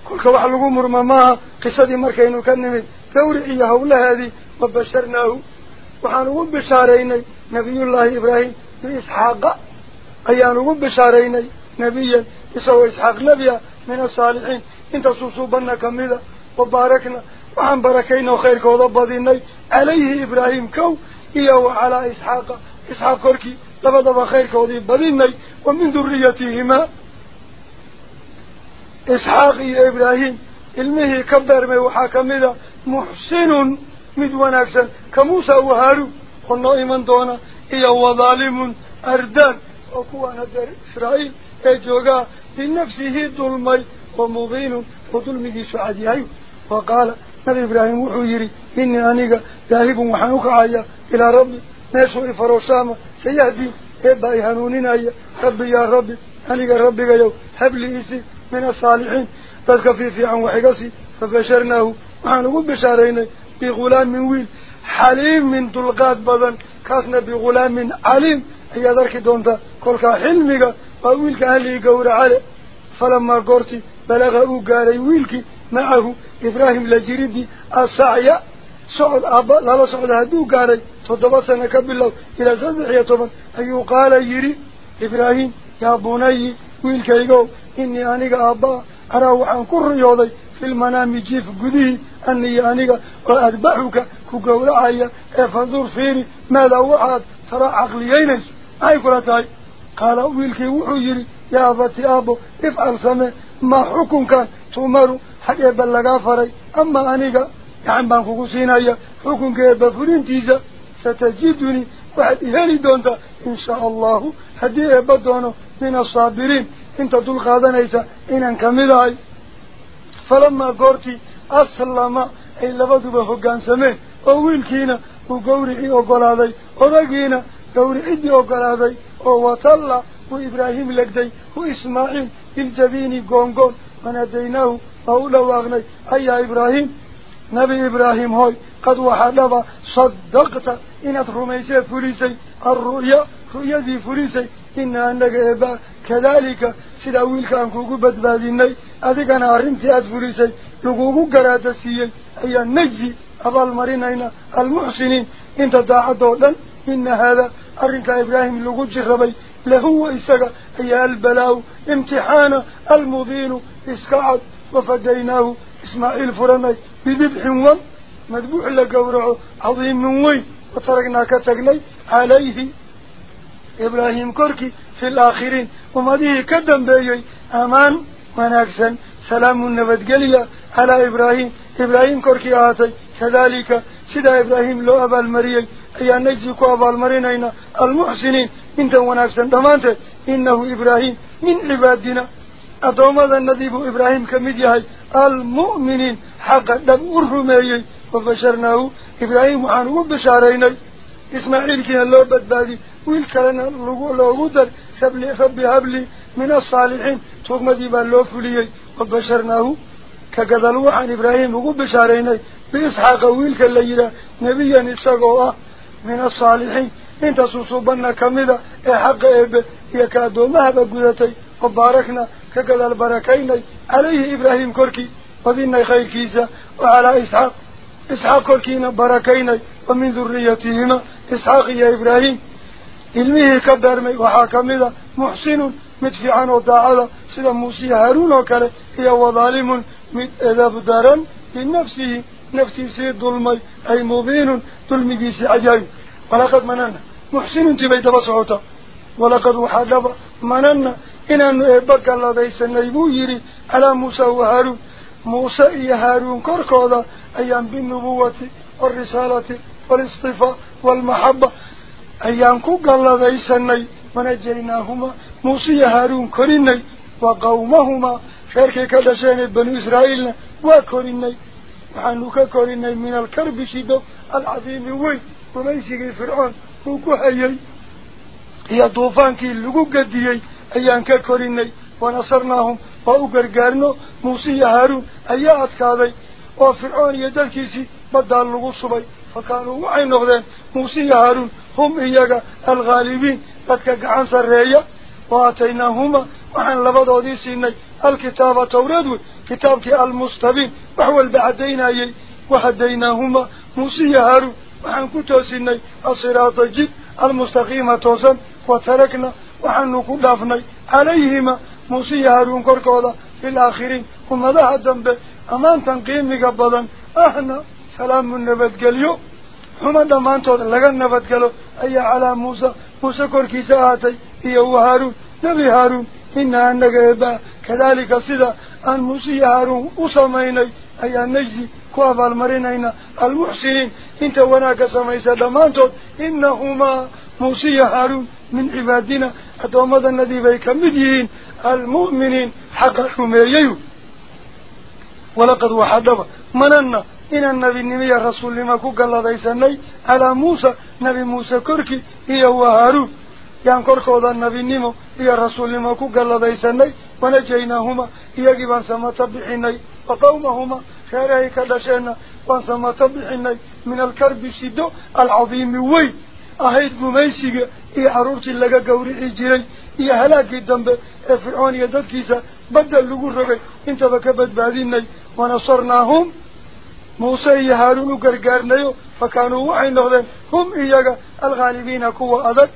كل واحد القمر ما. ما قصدي مرك إنه كان من ثوري إياه ولا هذه. وبشرناه وحانو بشاريني. نبي الله إبراهيم. Biisxaaqa ayaan ugu bishaaraynay نبيا. يسوى إسحاق نبيا من الصالحين. إنت صوصوبنا كميدا وباركنا. وعن بركينا وخير كوضبضيني عليه إبراهيم كو. إياه على إسحاق. إسحاق كوركي. لبدا خير كوضبضيني ومن ذريتهما إسحاق يا إبراهيم. ilmihii ka beermay waxaa ka mid a muxsinun mid wanaagsan ka muusa doona wadaalimun ardaan oo kuwaan hadeer israa'iil جوجا لنفسه ظلمي ومبين وظلمه سعديه وقال نبي إبراهيم وحيري إني أنيق ذاهب وحنوك عيا إلى ربي ناسو إفروسام سيهدي إبا إهانونين أيا ربي يا ربي أنيق ربي يو هبلي إسي من الصالحين تذكفي في عن وحقسي فبشرناه وحنوك بشارين بغلام من حليم من طلقات بدن كاسنا بغلام عليم. هي ذلك دونتا كل حلمك وويلك أهلي قور علي. فلما قرتي بلغ قاري ويلك معه إبراهيم لجريدي السعي. سعود أبا لا سعود هدو قاري تضبط سنة كبالله إلى سبع يطبا أيو قال يري إبراهيم يا بني ويلك إني أنيق أبا أراه عن كل يوضي في المنام جيف قديه أني أنيق وأذبحك كقول عيا فانظر فيني ماذا وعد ترى عقليين أي كلتاي قال ويلكي وحجري يا أبتي أبو افعل سمي ما حكم كان؟ تمر حق بلغا فري. أما أنيقا يعني بانكو سينايا حكم كيبا فرنتيزا ستجدني واحد إهالي دونتا. إن شاء الله هدي إبادونه من الصابرين. إنت دول قادنيسا إن انكمداي فلما قرتي أسلم أي لبدو بفقان سمين وويلكينا وقوري وقلادي وذاقينا قوري إدي وقلادي ووطلع وإبراهيم لقدي وإسماعيل الجبيني قونقون. وناديناه وأولا واغني أي إبراهيم؟ نبي إبراهيم هاي قد وحدب صدقت إن رميسي فريسي الرؤيا رؤيا ذي فريسي إن أنك إبا كذلك سلاويلك أنكوكو بدباديني. أذيك أنا أرمتي أدفريسي لقوكو قراتسيي أي النجزي أبال مرينينا المحسنين. إنت داعدو لن إن هذا أرنك إبراهيم لغو جربي لهو إساق أي البلاو امتحان المضين إسكعد وفديناه إسماعيل فرني بذبح وم مذبوح لقورعه عظيم من وين وتركنا كتقني عليه. إبراهيم كركي في الآخرين ومضيه ونكسا سلام النبت قليا. على إبراهيم. إبراهيم كركي آتي. كذلك سيدا إبراهيم لو أبا المريي أي نجزك أبا المرينين المحسنين. إنت ونكسا دمانت. إنه إبراهيم من عبادنا. أدوما النذيب إبراهيم كمديهي. المؤمنين. حقا دم الرميي وبشرناه. إبراهيم عنه بشاريني إسماعيل كنا لو بدبادي. ويلكلنا لو قدر ربي هبلي من الصالحين. تغمدي بالله فليي. وبشرناه كقدلوا عن إبراهيم. وبشاريني بإسحاق ويلك الليلة نبيا إساقوا من الصالحين. إنت سوصوبنا كمدا حق إبه يكادوا مهبا قدتي. وباركنا. كقدل البركين عليه إبراهيم كوركي. وذينا خير كيسا وعلى إسحاق. إسحاق كوركينا بركين ومن ذريتهما. إسحاق يا إبراهيم. ilmihii ka beermay waxaa مدفي عنه داعا سيدا موسى هارون وكلا هي وظالم مد اذاب دارا لنفسه نفتي سيد ظلمي. أي مبين ظلمي جيسي عجاي ولقد مننا محسن تبيت بسعوتا ولقد وحادب مننا إن بك الله ديس النيبو يري. على موسى وهارون. موسى إيا هارون كوركوضا أيام بالنبوة والرسالة والاصطفاء والمحبة. أيام كوك الله ديس النيب منجرناهما موسى هارون كريني وقومهما شركة كدشين بنو إسرائيل وكريني وحنوك كريني من الكرب شدو العظيم وي وميسيقي فرعون وكوهيي هي طوفانكي اللقو قديي أيان ككريني ونصرناهم وأقرقارنو موسى هارون أيات كاذي وفرعون يدلكيسي بدأ اللقو صبي فكانوا وعين نغذين موسى هارون هم إياك الغالبين بدك عن سرية وآتيناهما وحن لبضوا سيني الكتاب توردو كتابك المستبين وهو البعدين أي وهديناهما موسى هارون وحن كتو سيني الصراط الجد المستقيمة توسن وتركنا وحن كدافني عليهما موسى هارون كركولا في الآخرين هم ذا الدنب أمان تنقيم قبضا أهنا سلام النبت قليو هما دمانتود لغا أي على موسى موسى كوركي ساعتي هي هارون نبي هارون إنا أنك إبا كذلك صدا أن موسى هارون أصميني أي النجزي كواب المرينين المحسنين انت وناك سميسا دمانتود إنهما موسى هارون من عبادنا إن النبي نمي رسول لما كقال ديساني على موسى نبي موسى كركي هي وهارون يان كركودا النبي نمو هي رسول لما كقال ديساني ونجيناهما يجب أن سمتبحيني وقومهما خيره كدشينا وأن سمتبحيني من الكرب الشدو العظيم وي. أهيد قميسيق إيا عرورتي لغا قوري جيري إيا هلاكي الدنب فرعون يددكيسا موسى إيا هارون قرقارنيو فكانوا وحي نغذين هم إياغا الغالبين كوا أذك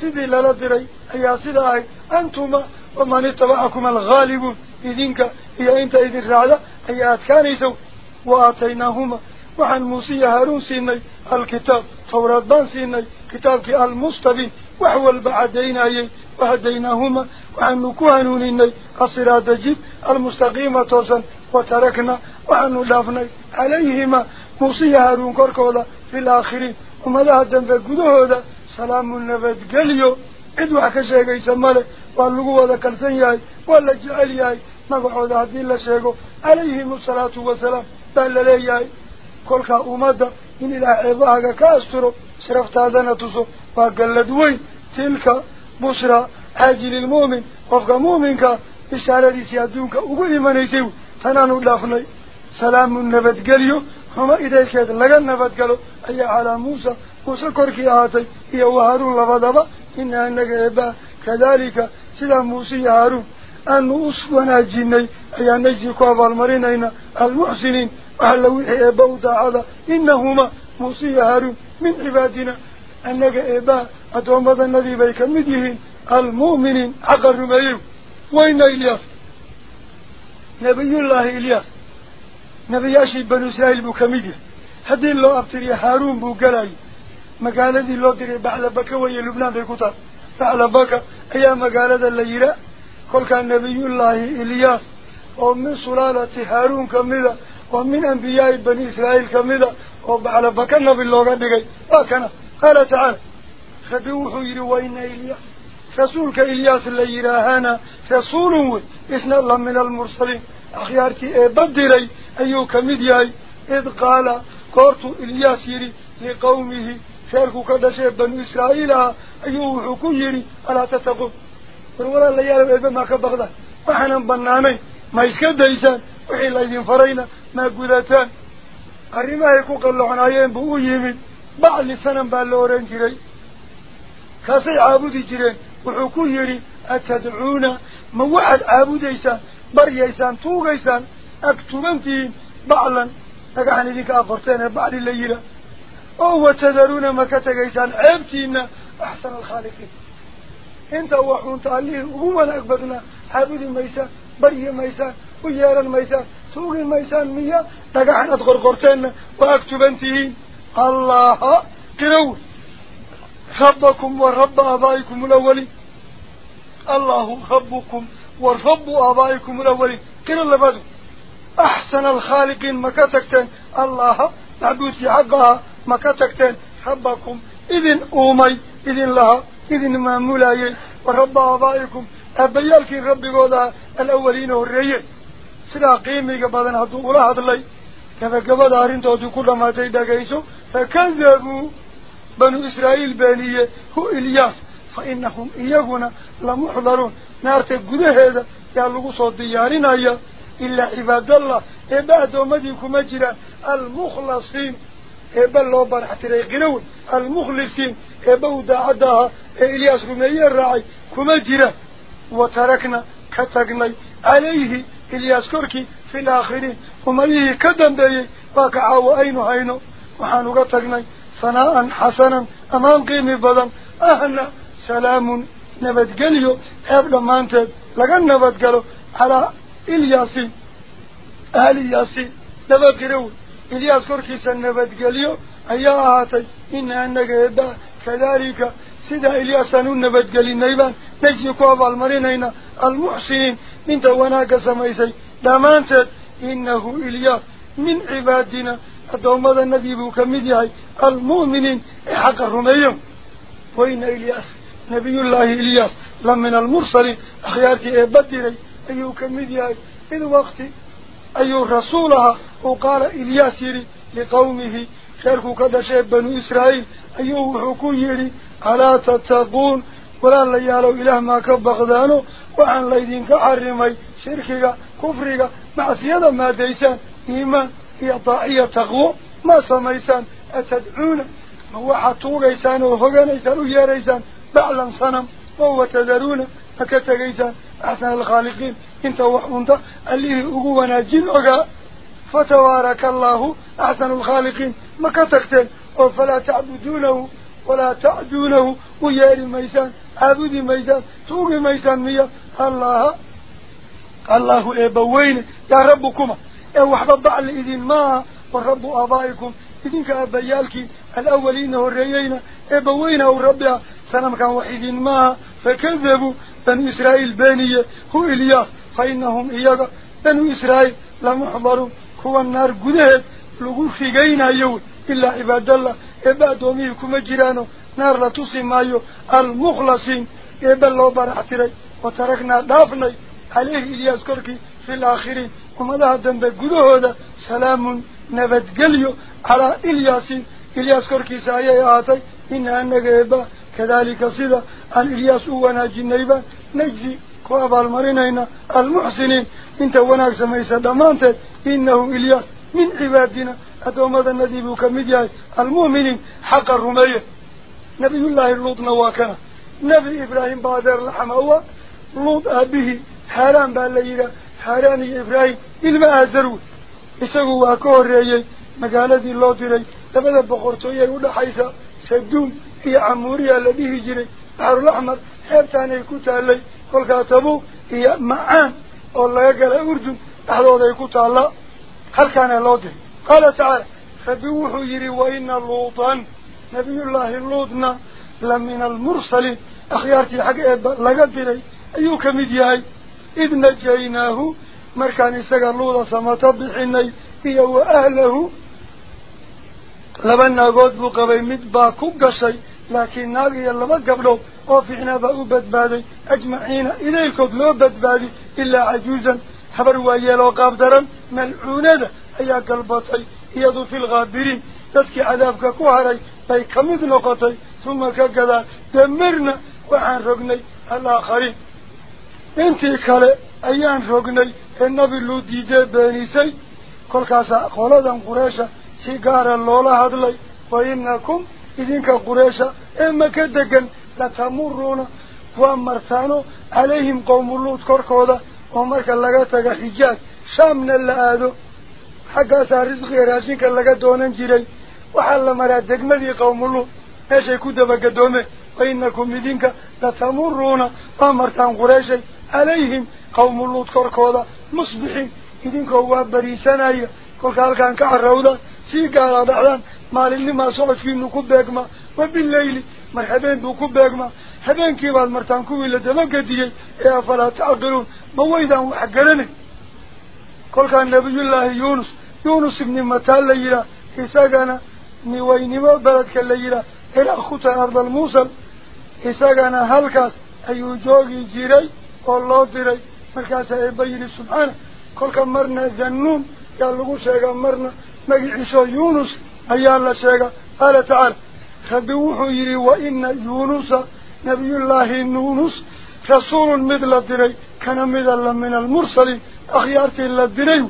سيدي للدري أيا سيداي أنتما ومن اتبعكم الغالبون. إذنك إيا إنت إذن رعدا أيا أتكانيسو وآتيناهما. وحن موسى هارون سيني الكتاب. توراة بان سيني كتابك المستبين. وحو البعدين أي وهديناهما. وحن نكوهنونيني الصراط جيب المستقيمة توسن. وتركنا وحن لافني عليهما موسى هارون كوركولا في الآخرين وما لا الدنبه قدوه سلام النبات قليو ka sheegaysa male waa lagu wada kalsan yahay waa la jecel yahay magacooda haddii la sheego calayhim asalaatu wasalaam baa laleeyahay kolkaa ummadda in ilaah ceebahaaga ka asturo sharaftaadana tuso waa gallad weyn tilka bushraa caajililmu'min qofka mu'minka bishaaradiisii adduunka ugu imanaysay tanaanu dhaafnay salaamu nabadgelyo xumo ideelkeed laga nabadgalo ayaa calaa muusa muuse korkii ahaatay iyo wa haaruun labadaba ina anaga eebaa kadaalika sidaa muuse iyo haaruun aanu us wanaajinay ayaa najsi ku abaalmarinayna almuxsiniin وحلا وحي إبا وداعدا إنهما موسى هارون إلياس نبي الله إلياس. نبي ياشي بنو إسرائيل بكميديه هذه اللو أبتري هارون بوكلاي مقالة دي اللو تري بحل بكا ويا لبنان بيكوتا بحل بكا أيام مقالة اللي يرى. كل كان نبي الله إلياس. ومن سلالة هارون كميدة. ومن أنبياء بني إسرائيل كمذا وبعلى بكنا باللغة رسولك إلياس اللي يراهانا. رسول إسن الله من المرسلين. أخيارك بدري أيو كمدياي. إذ قال قرط إلياس يري لقومه شاركو كدشي بني إسرائيل. أيو حكو يري ألا تتقوا. ولا لا يعلم إذا ما كبغدا. وحنا بناني ما يسكد إيسان وحي الله ينفرينا ما قدتان. buu u yimid bacli sanan baa la oran jiray kaasay caabudi jireen وحكو يري أتدعونا ما وحد عابو ديسان بري يسان توغ يسان أكتبانتين بعلا نقعني ذيك أفرتين بعد الليلة أو تذرون ما كتغ يسان عبتين أحسن الخالقين انت وحون تعليه وهو من أكبرنا عابو الميسان ميسان بري ميسان ويارا ميسان توغ ميسان مياه نقعنا تغرغرتين وأكتبانتين الله قروه ربكم ورب آبائكم الأولين. الله ربكم ورب آبائكم الأولين. قروا اللبادو أحسن الخالقين ما كتكتين الله معبود حقها ما كتكتين ربكم إذن أومي إذن لها إذن ما مولاي ورب آبائكم. أبيالك ربي قوضها الأولين والرئيين سلا قيمي قبضان هدو قولا هدلي كذا قبض هارين توتو كل ما تيدا قيسو. فكذبوا. بنو إسرائيل بانية هو إلياس. فإنهم إيقنا لمحضرون. نارت قده هذا يالغو صوت ديارين أيا إلا عباد الله إبا دومديكم أجرا المخلصين إبا اللو برحتري قنون المخلصين إبا وداعدها إلياس رمي الرعي كما وتركنا كتقني عليه إلياس كركي في الآخرين. ومليه كدن بيه باكعا وأين هينو وحانو كتقني ثناء حسنا أمام قيمي بدن. أهلا سلام. نبت قليو أبدا ما أنت لقد نبت قلو. على إلياسين أهل إلياسين نبت قلو إلياس كركي سنبت قليو. أيها هاتي إن أنك إبا. كذلك سيدا إلياس نبت قلي نيبان نجي كواب المرينين المحسنين. من تواناك سميسي. دامانتت إنه إلياس من عبادنا. الدومة النبي بكمدي المؤمنين حق الرميم. وإن إلياس؟ نبي الله إلياس. لمن المرسلين. أخيارتي إبدري أيو كمدي إذ وقت أيو رسولها. وقال إلياس لقومه خيركو كذا شيء بنو إسرائيل. أيو حكو يري ألا تتقون؟ ولا ليالو إله ما كبغدانو وعن ليدين كحرمي شركك كفرك معصية ما ديسان. إيمان. هي طاعية تقوى ما سميسان. أتدعون؟ ما طوغيسان وهغانيسان وياريسان بعلا صنم. وهو تدرون؟ أكتغيسان أحسن الخالقين. إنت وحونت. اللي أقوانا جنعك فتوارك الله. أحسن الخالقين. ما كتكتن فلا تعبدونه. ولا تعدونه. وياري ميسان. عبدي ميسان. توغي ميسان ميا. الله. الله إبوين. يا ربكما. إيه أو أحباب على إذن ما والرب آبائكم. إذن كأبيالك الأولين والريين أبوين إيه أو ربع سنمك وحيد ما فكذبوا بن إسرائيل بانية هو إلياس فإنهم إياه بن إسرائيل لم يحضروا هو النار قدهد لغو في قينا يوه إلا عباد الله. إيه إباد وميكم جيرانه نار لتصي مايو المخلصين. إبا الله برحتري وتركنا دافني عليه إلياس كركي في الآخرين. ومدها الدنبا قدوه سلام نبت قليو على إلياسين. إلياس كوركي سايا آتي إن أنك إبا كذلك صدا أن إلياس أوانا جنيبا نجزي كواب المرينين المحسنين انت وناك سميسا دمانتت إنه إلياس. من عبادنا أدومد النذيب كمدياي المؤمنين حق الرمية نبي الله اللوط نواكنا نبي إبراهيم بادر لحم هو لوط أبيه حرام بالليلة حاران إبراهيم إلما أزروا إساقوا واكوه الرأيي مقالة الله تري لبدا بقرطوية يقول حيثا سدوم هي عمورية الذي هجري بحر الأحمر حيبتان يكوتا لي قل كاتبوا هي معان والله يقال أردن أحضر يكوتا الله هل كان الله تري قال تعالى فبوح يري وإن اللوطا نبي الله اللوطنا لمن المرسلين أخيارتي حق لقد أيوك مدياي إذ نجيناه مركان إساق اللوضة سمتبحيني إيا وأهله. لبنا قد بقبي مدبا كبقشي لكن ناقي لما قبله وفعنا بأو بدبادي أجمعين إليكم لو بدبادي إلا عجوزا. حبر ويالو قابدرا ملعونة أي قلبتي يدو في الغابرين. تسكي عذابك كوهري بي كمد نقطي. ثم كقدا دمرنا وعن رقني الآخرين. Beenisay kolkaasaa qoladan qureesha si gaara loola hadlay wa inakum idinka qureesha ee maka degan latamuruuna waa martaano calayhim qowmuluud korkooda oo marka laga taga xijaaj shaamna la aado xaggaasaa risqiga raashinka laga doonan jiray waxaa la maraa degmadii qowmuluud meeshay ku dabagadoomeen wa inakum idinka latamuruuna waa martaan qureeshay عليهم قوم اللوط كوركودا مصبحين إذن كوا بريسانايا كل كان كعرودا سي قال بعدان مال اللي ما صوت فيه نكوب بيجما وبالليل مرحبا بكوب بيجما هبين كيبال مرتان كوي لدبقة دي يا فلا تعقلون ما ويدا حقلني كل كان نبي الله يونس يونس ابن متال ليلة إساقنا نوينما بلدك الليلة إلى خطى أرض الموصل والله ديري مركز يبين سبحانه كل كان مرنا ذنون قال له شيئا مرنا مجعسو يونس أيها الله قال تعالى خبوحوا يري وإن يونس نبي الله يونس رسول مثل الدري كان مثل من المرسلين أخيارتي إلا الدري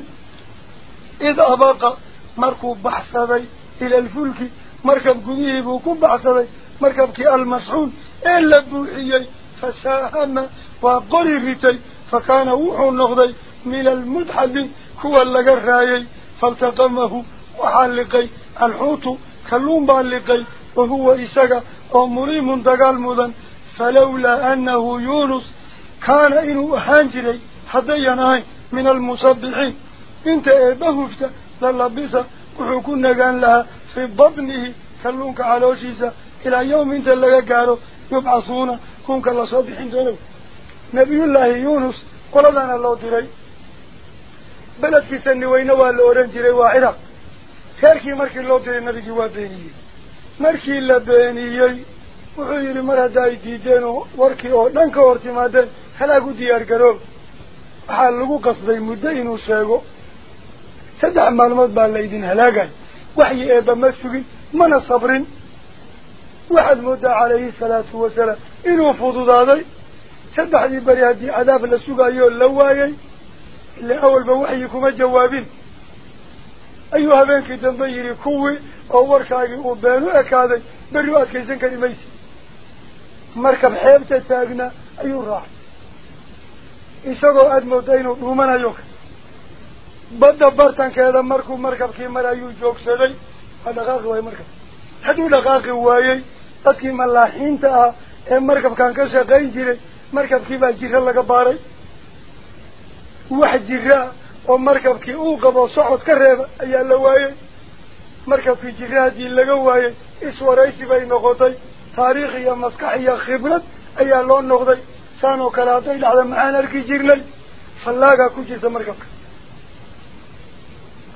إذ أبقى مركب بحثي إلى الفلك مركب قديه بوكو بحثي مركب المسعون إلا بوحيي فساهم وقري ريتي فكان وحو النغضي من المدحد كوى اللقرايي فالتقمه وحالقي الحوت كلون بالقي وهو إساق ومريم دقال مدن فلولا أنه يونس كان إنه هانجري حدينا من المصبحين. إنت إبهفت للبسة وحكونا كان لها في بطنه كلونك علوشيسة إلى يوم إنت لغا قارو يبعثون كونك الله صبحين نبي الله يونس قلدنا الله ديري بلد في سنة وينوى الأورنجري واحدة خيركي مركي الله ديري نبي جواب بينيه markii la beeniyey wuxuu yidhi mar hadda ay diideen oo warkii oo dhan ka hor timaadeen halaag u diyaar garoob waxaa lagu qasbay muddo inuu sheego saddex maalmood baa laydin halaagay waxyi eebba ma sugin mana sabrin waxaad moodaa calayhi salaatu wasalaam inuu fududaaday cadaab la sugayoo la waayey ile awalba waxyi kuma jawaabin ayuu habeenkii dambe yidhi kuwii oo warkaagii uu been u ekaaday berri u adkaysan kari maysi markab xeebta taagnaa ayuu raacay isagoo aada mooda inuu dhuumanayo badda bartankeeda markuu markabkii mar ayuu joogsaday waa dhaqaaqi waayey markab hadduu dhaqaaqi waayey dadkii malaaxiinta ah ee markabkan ka shaqayn jiray uu qabo socod ka reeba ayaa la waayey markabkii jira haddii laga waayey iswaraysi bay noqotay taariikh iyo maskax iyo khibrad ayaa loo noqday saan oo kale hadday dhacda maxaan arki jirnay fallaagaa ku jirta markabka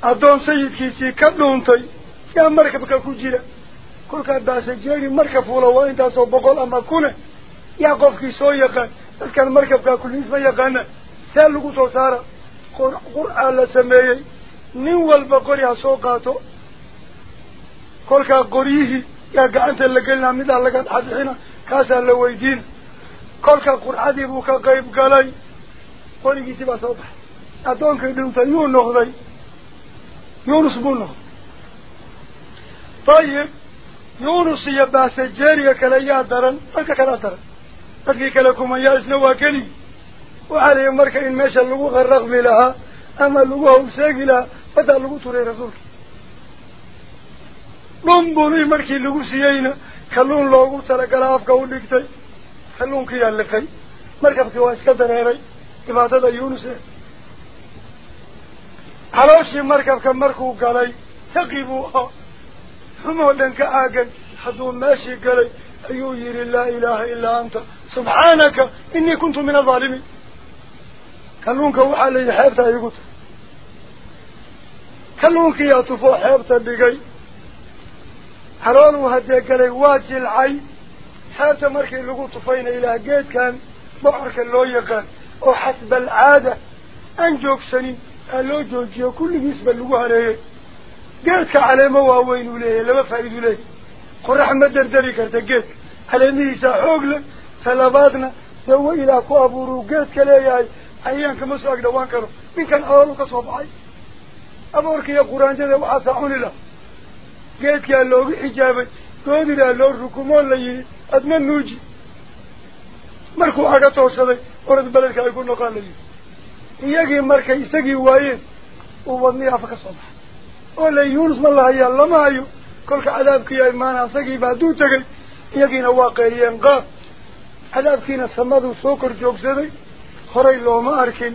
addoon sayidkiisii ka dhuuntay yaa markabka ku jira kolkaa baasajeeri markab fuula waa intaasoo boqol ama kune see lagu soo saara qur'aa la sameeyey nin walba qori ha soo qaato kolkaa qoryihii yaa gacanta la gelinaa midaa laga dhaxbixina kaasaa la weydiina kolka qurxadii buu ka qayb galay qorigiisii baa soo baxay addoonkii dhintay yuu noqday yunus buu noqday dayib yunus iyo baasajeeriga kale yaa daran dadka kalea daran waxaa layihi marka in meesha lagu qaraqmi lahaa ama lagu hawseegi lahaa badaa lagu turay rasuulka dhumbuli markii lagu siiyeyna kalluun loogu talagala afka u dhigtay kalluunkiyaa liqay markabkii waa iska dareeray dhibaatada yuunus e calooshii markabka markuu galay taqi buu ahaa xumoo dhan ka aagan hadduu meeshii galay أيوه يري لا إله إلا أنت. سبحانك إني كنت من الظالمين. كلونك وحالي حيبتا يقول. كلونك يا طفو حيبتا بقي. حرام هدي قلي واجي العي حيبتا مركي اللي قلت إلى قيد كان بحرك اللي يقال وحسب العادة أنجوك سني ألو جوجيه كل نسبة اللي قلت عليه مواوين ولا ما فايدوا ليه. Leh talabaadna dawo ilaah ku abuuruu geedka leeyahay cayayaanka ma soo ag dhawaan karo ninkan caloolu ka soo baxay aboorka iyo quraanjada waxaasaa cuni laha geedkaa loogu xijaabay goodiraa loo rukumoo la yidhi adna nuuji markuu aga toorsaday orad beledka ay ku noqaan la yidhi iyagii markay isagii waayeen uu wadnii afa ka soo baxay oo la yuunus ma lahayaa lama hayo كلك عذابك يا إيمان أصقي بعدو تقل يقين واقعي ينقاف عذابك نصمد وصوكر جوكسدي خري الله ما أركن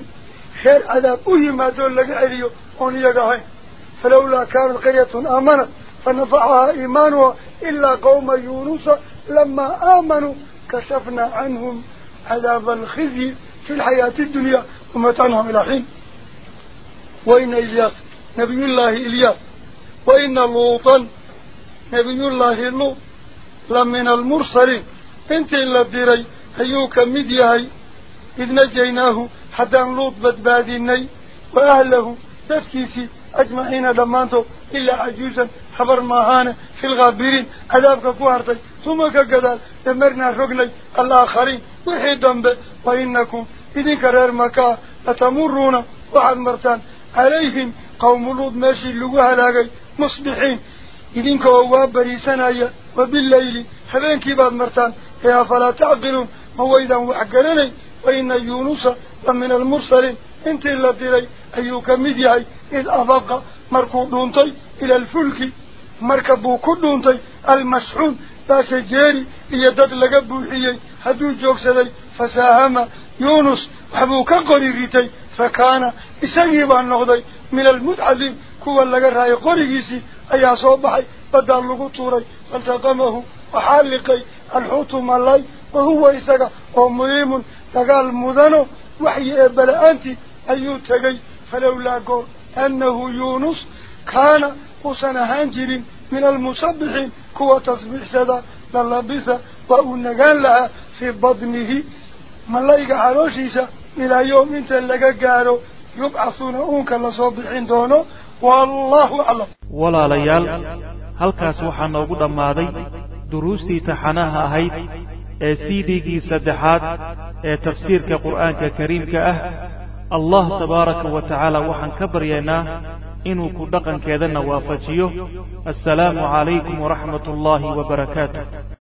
خير عذاب أي ما دول لك عليو أن يقعي فلولا كان قرية آمنة فنفعها إيمانها إلا قوم يونس لما آمنوا كشفنا عنهم عذاب الخزي في الحياة الدنيا ومتعنهم إلى حين وإن إلياس نبي الله إلياس وإن لوطن نبي الله لوط لمن المرسلين. انت إلا الديري أيوك مديهي إذ نجيناه حتى لوط بدباديني وأهله تفكيسي أجمعين دمانته إلا عجوزا خبر ماهانا في الغابرين. عذابك كوارتي ثم كقدال دمرنا رقني الآخرين. وحي دنب وإنكم إذن كرير مكا لتمرون. وعد مرتان عليهم قوم لوط ماشي اللقوها لاقي مصبحين. إذن كواب بريسان وبالليل. حبين كباب مرتان. يا فلا تعقلون. هو إذا وحقرني. وإن يونس ومن المرسلين. انت إلا ديري أيوك مديهي إذ أبقى مركو دونتي إلى الفلك. مركبو كدونتي المسحون باش جيري. يدد لقبو حيي. هدو جوك سدي. فساهم يونس. وحبوك قريريتي فكان إساقيبا النغضي من أي صوبحي بدل لغو طوري فالتقمه وحالقي الحوت مالي وهو إساقا ومليم تقال مدنو وحي بلأنتي أيو تقي فلولا قول أنه يونس كان وسنهان جرين من المصبحين كوة تصبح سدا للبثة وأنقان لها في بطنه ملايك عروشيسا إلى يوم انت لك قارو يبعثون أونك لصبحين دونه walaalayaal halkaas waxaa noogu dhammaaday duruustii taxanaha ahayd ee siidigii saddexaad ee tafsiirka qur'aanka kariimka ah. Allah tabaaraka wa tacaala waxaan ka baryaynaa inuu ku dhaqankeedana waafajiyo. Assalaamu calaykum waraxmat ullaahi wa barakaatu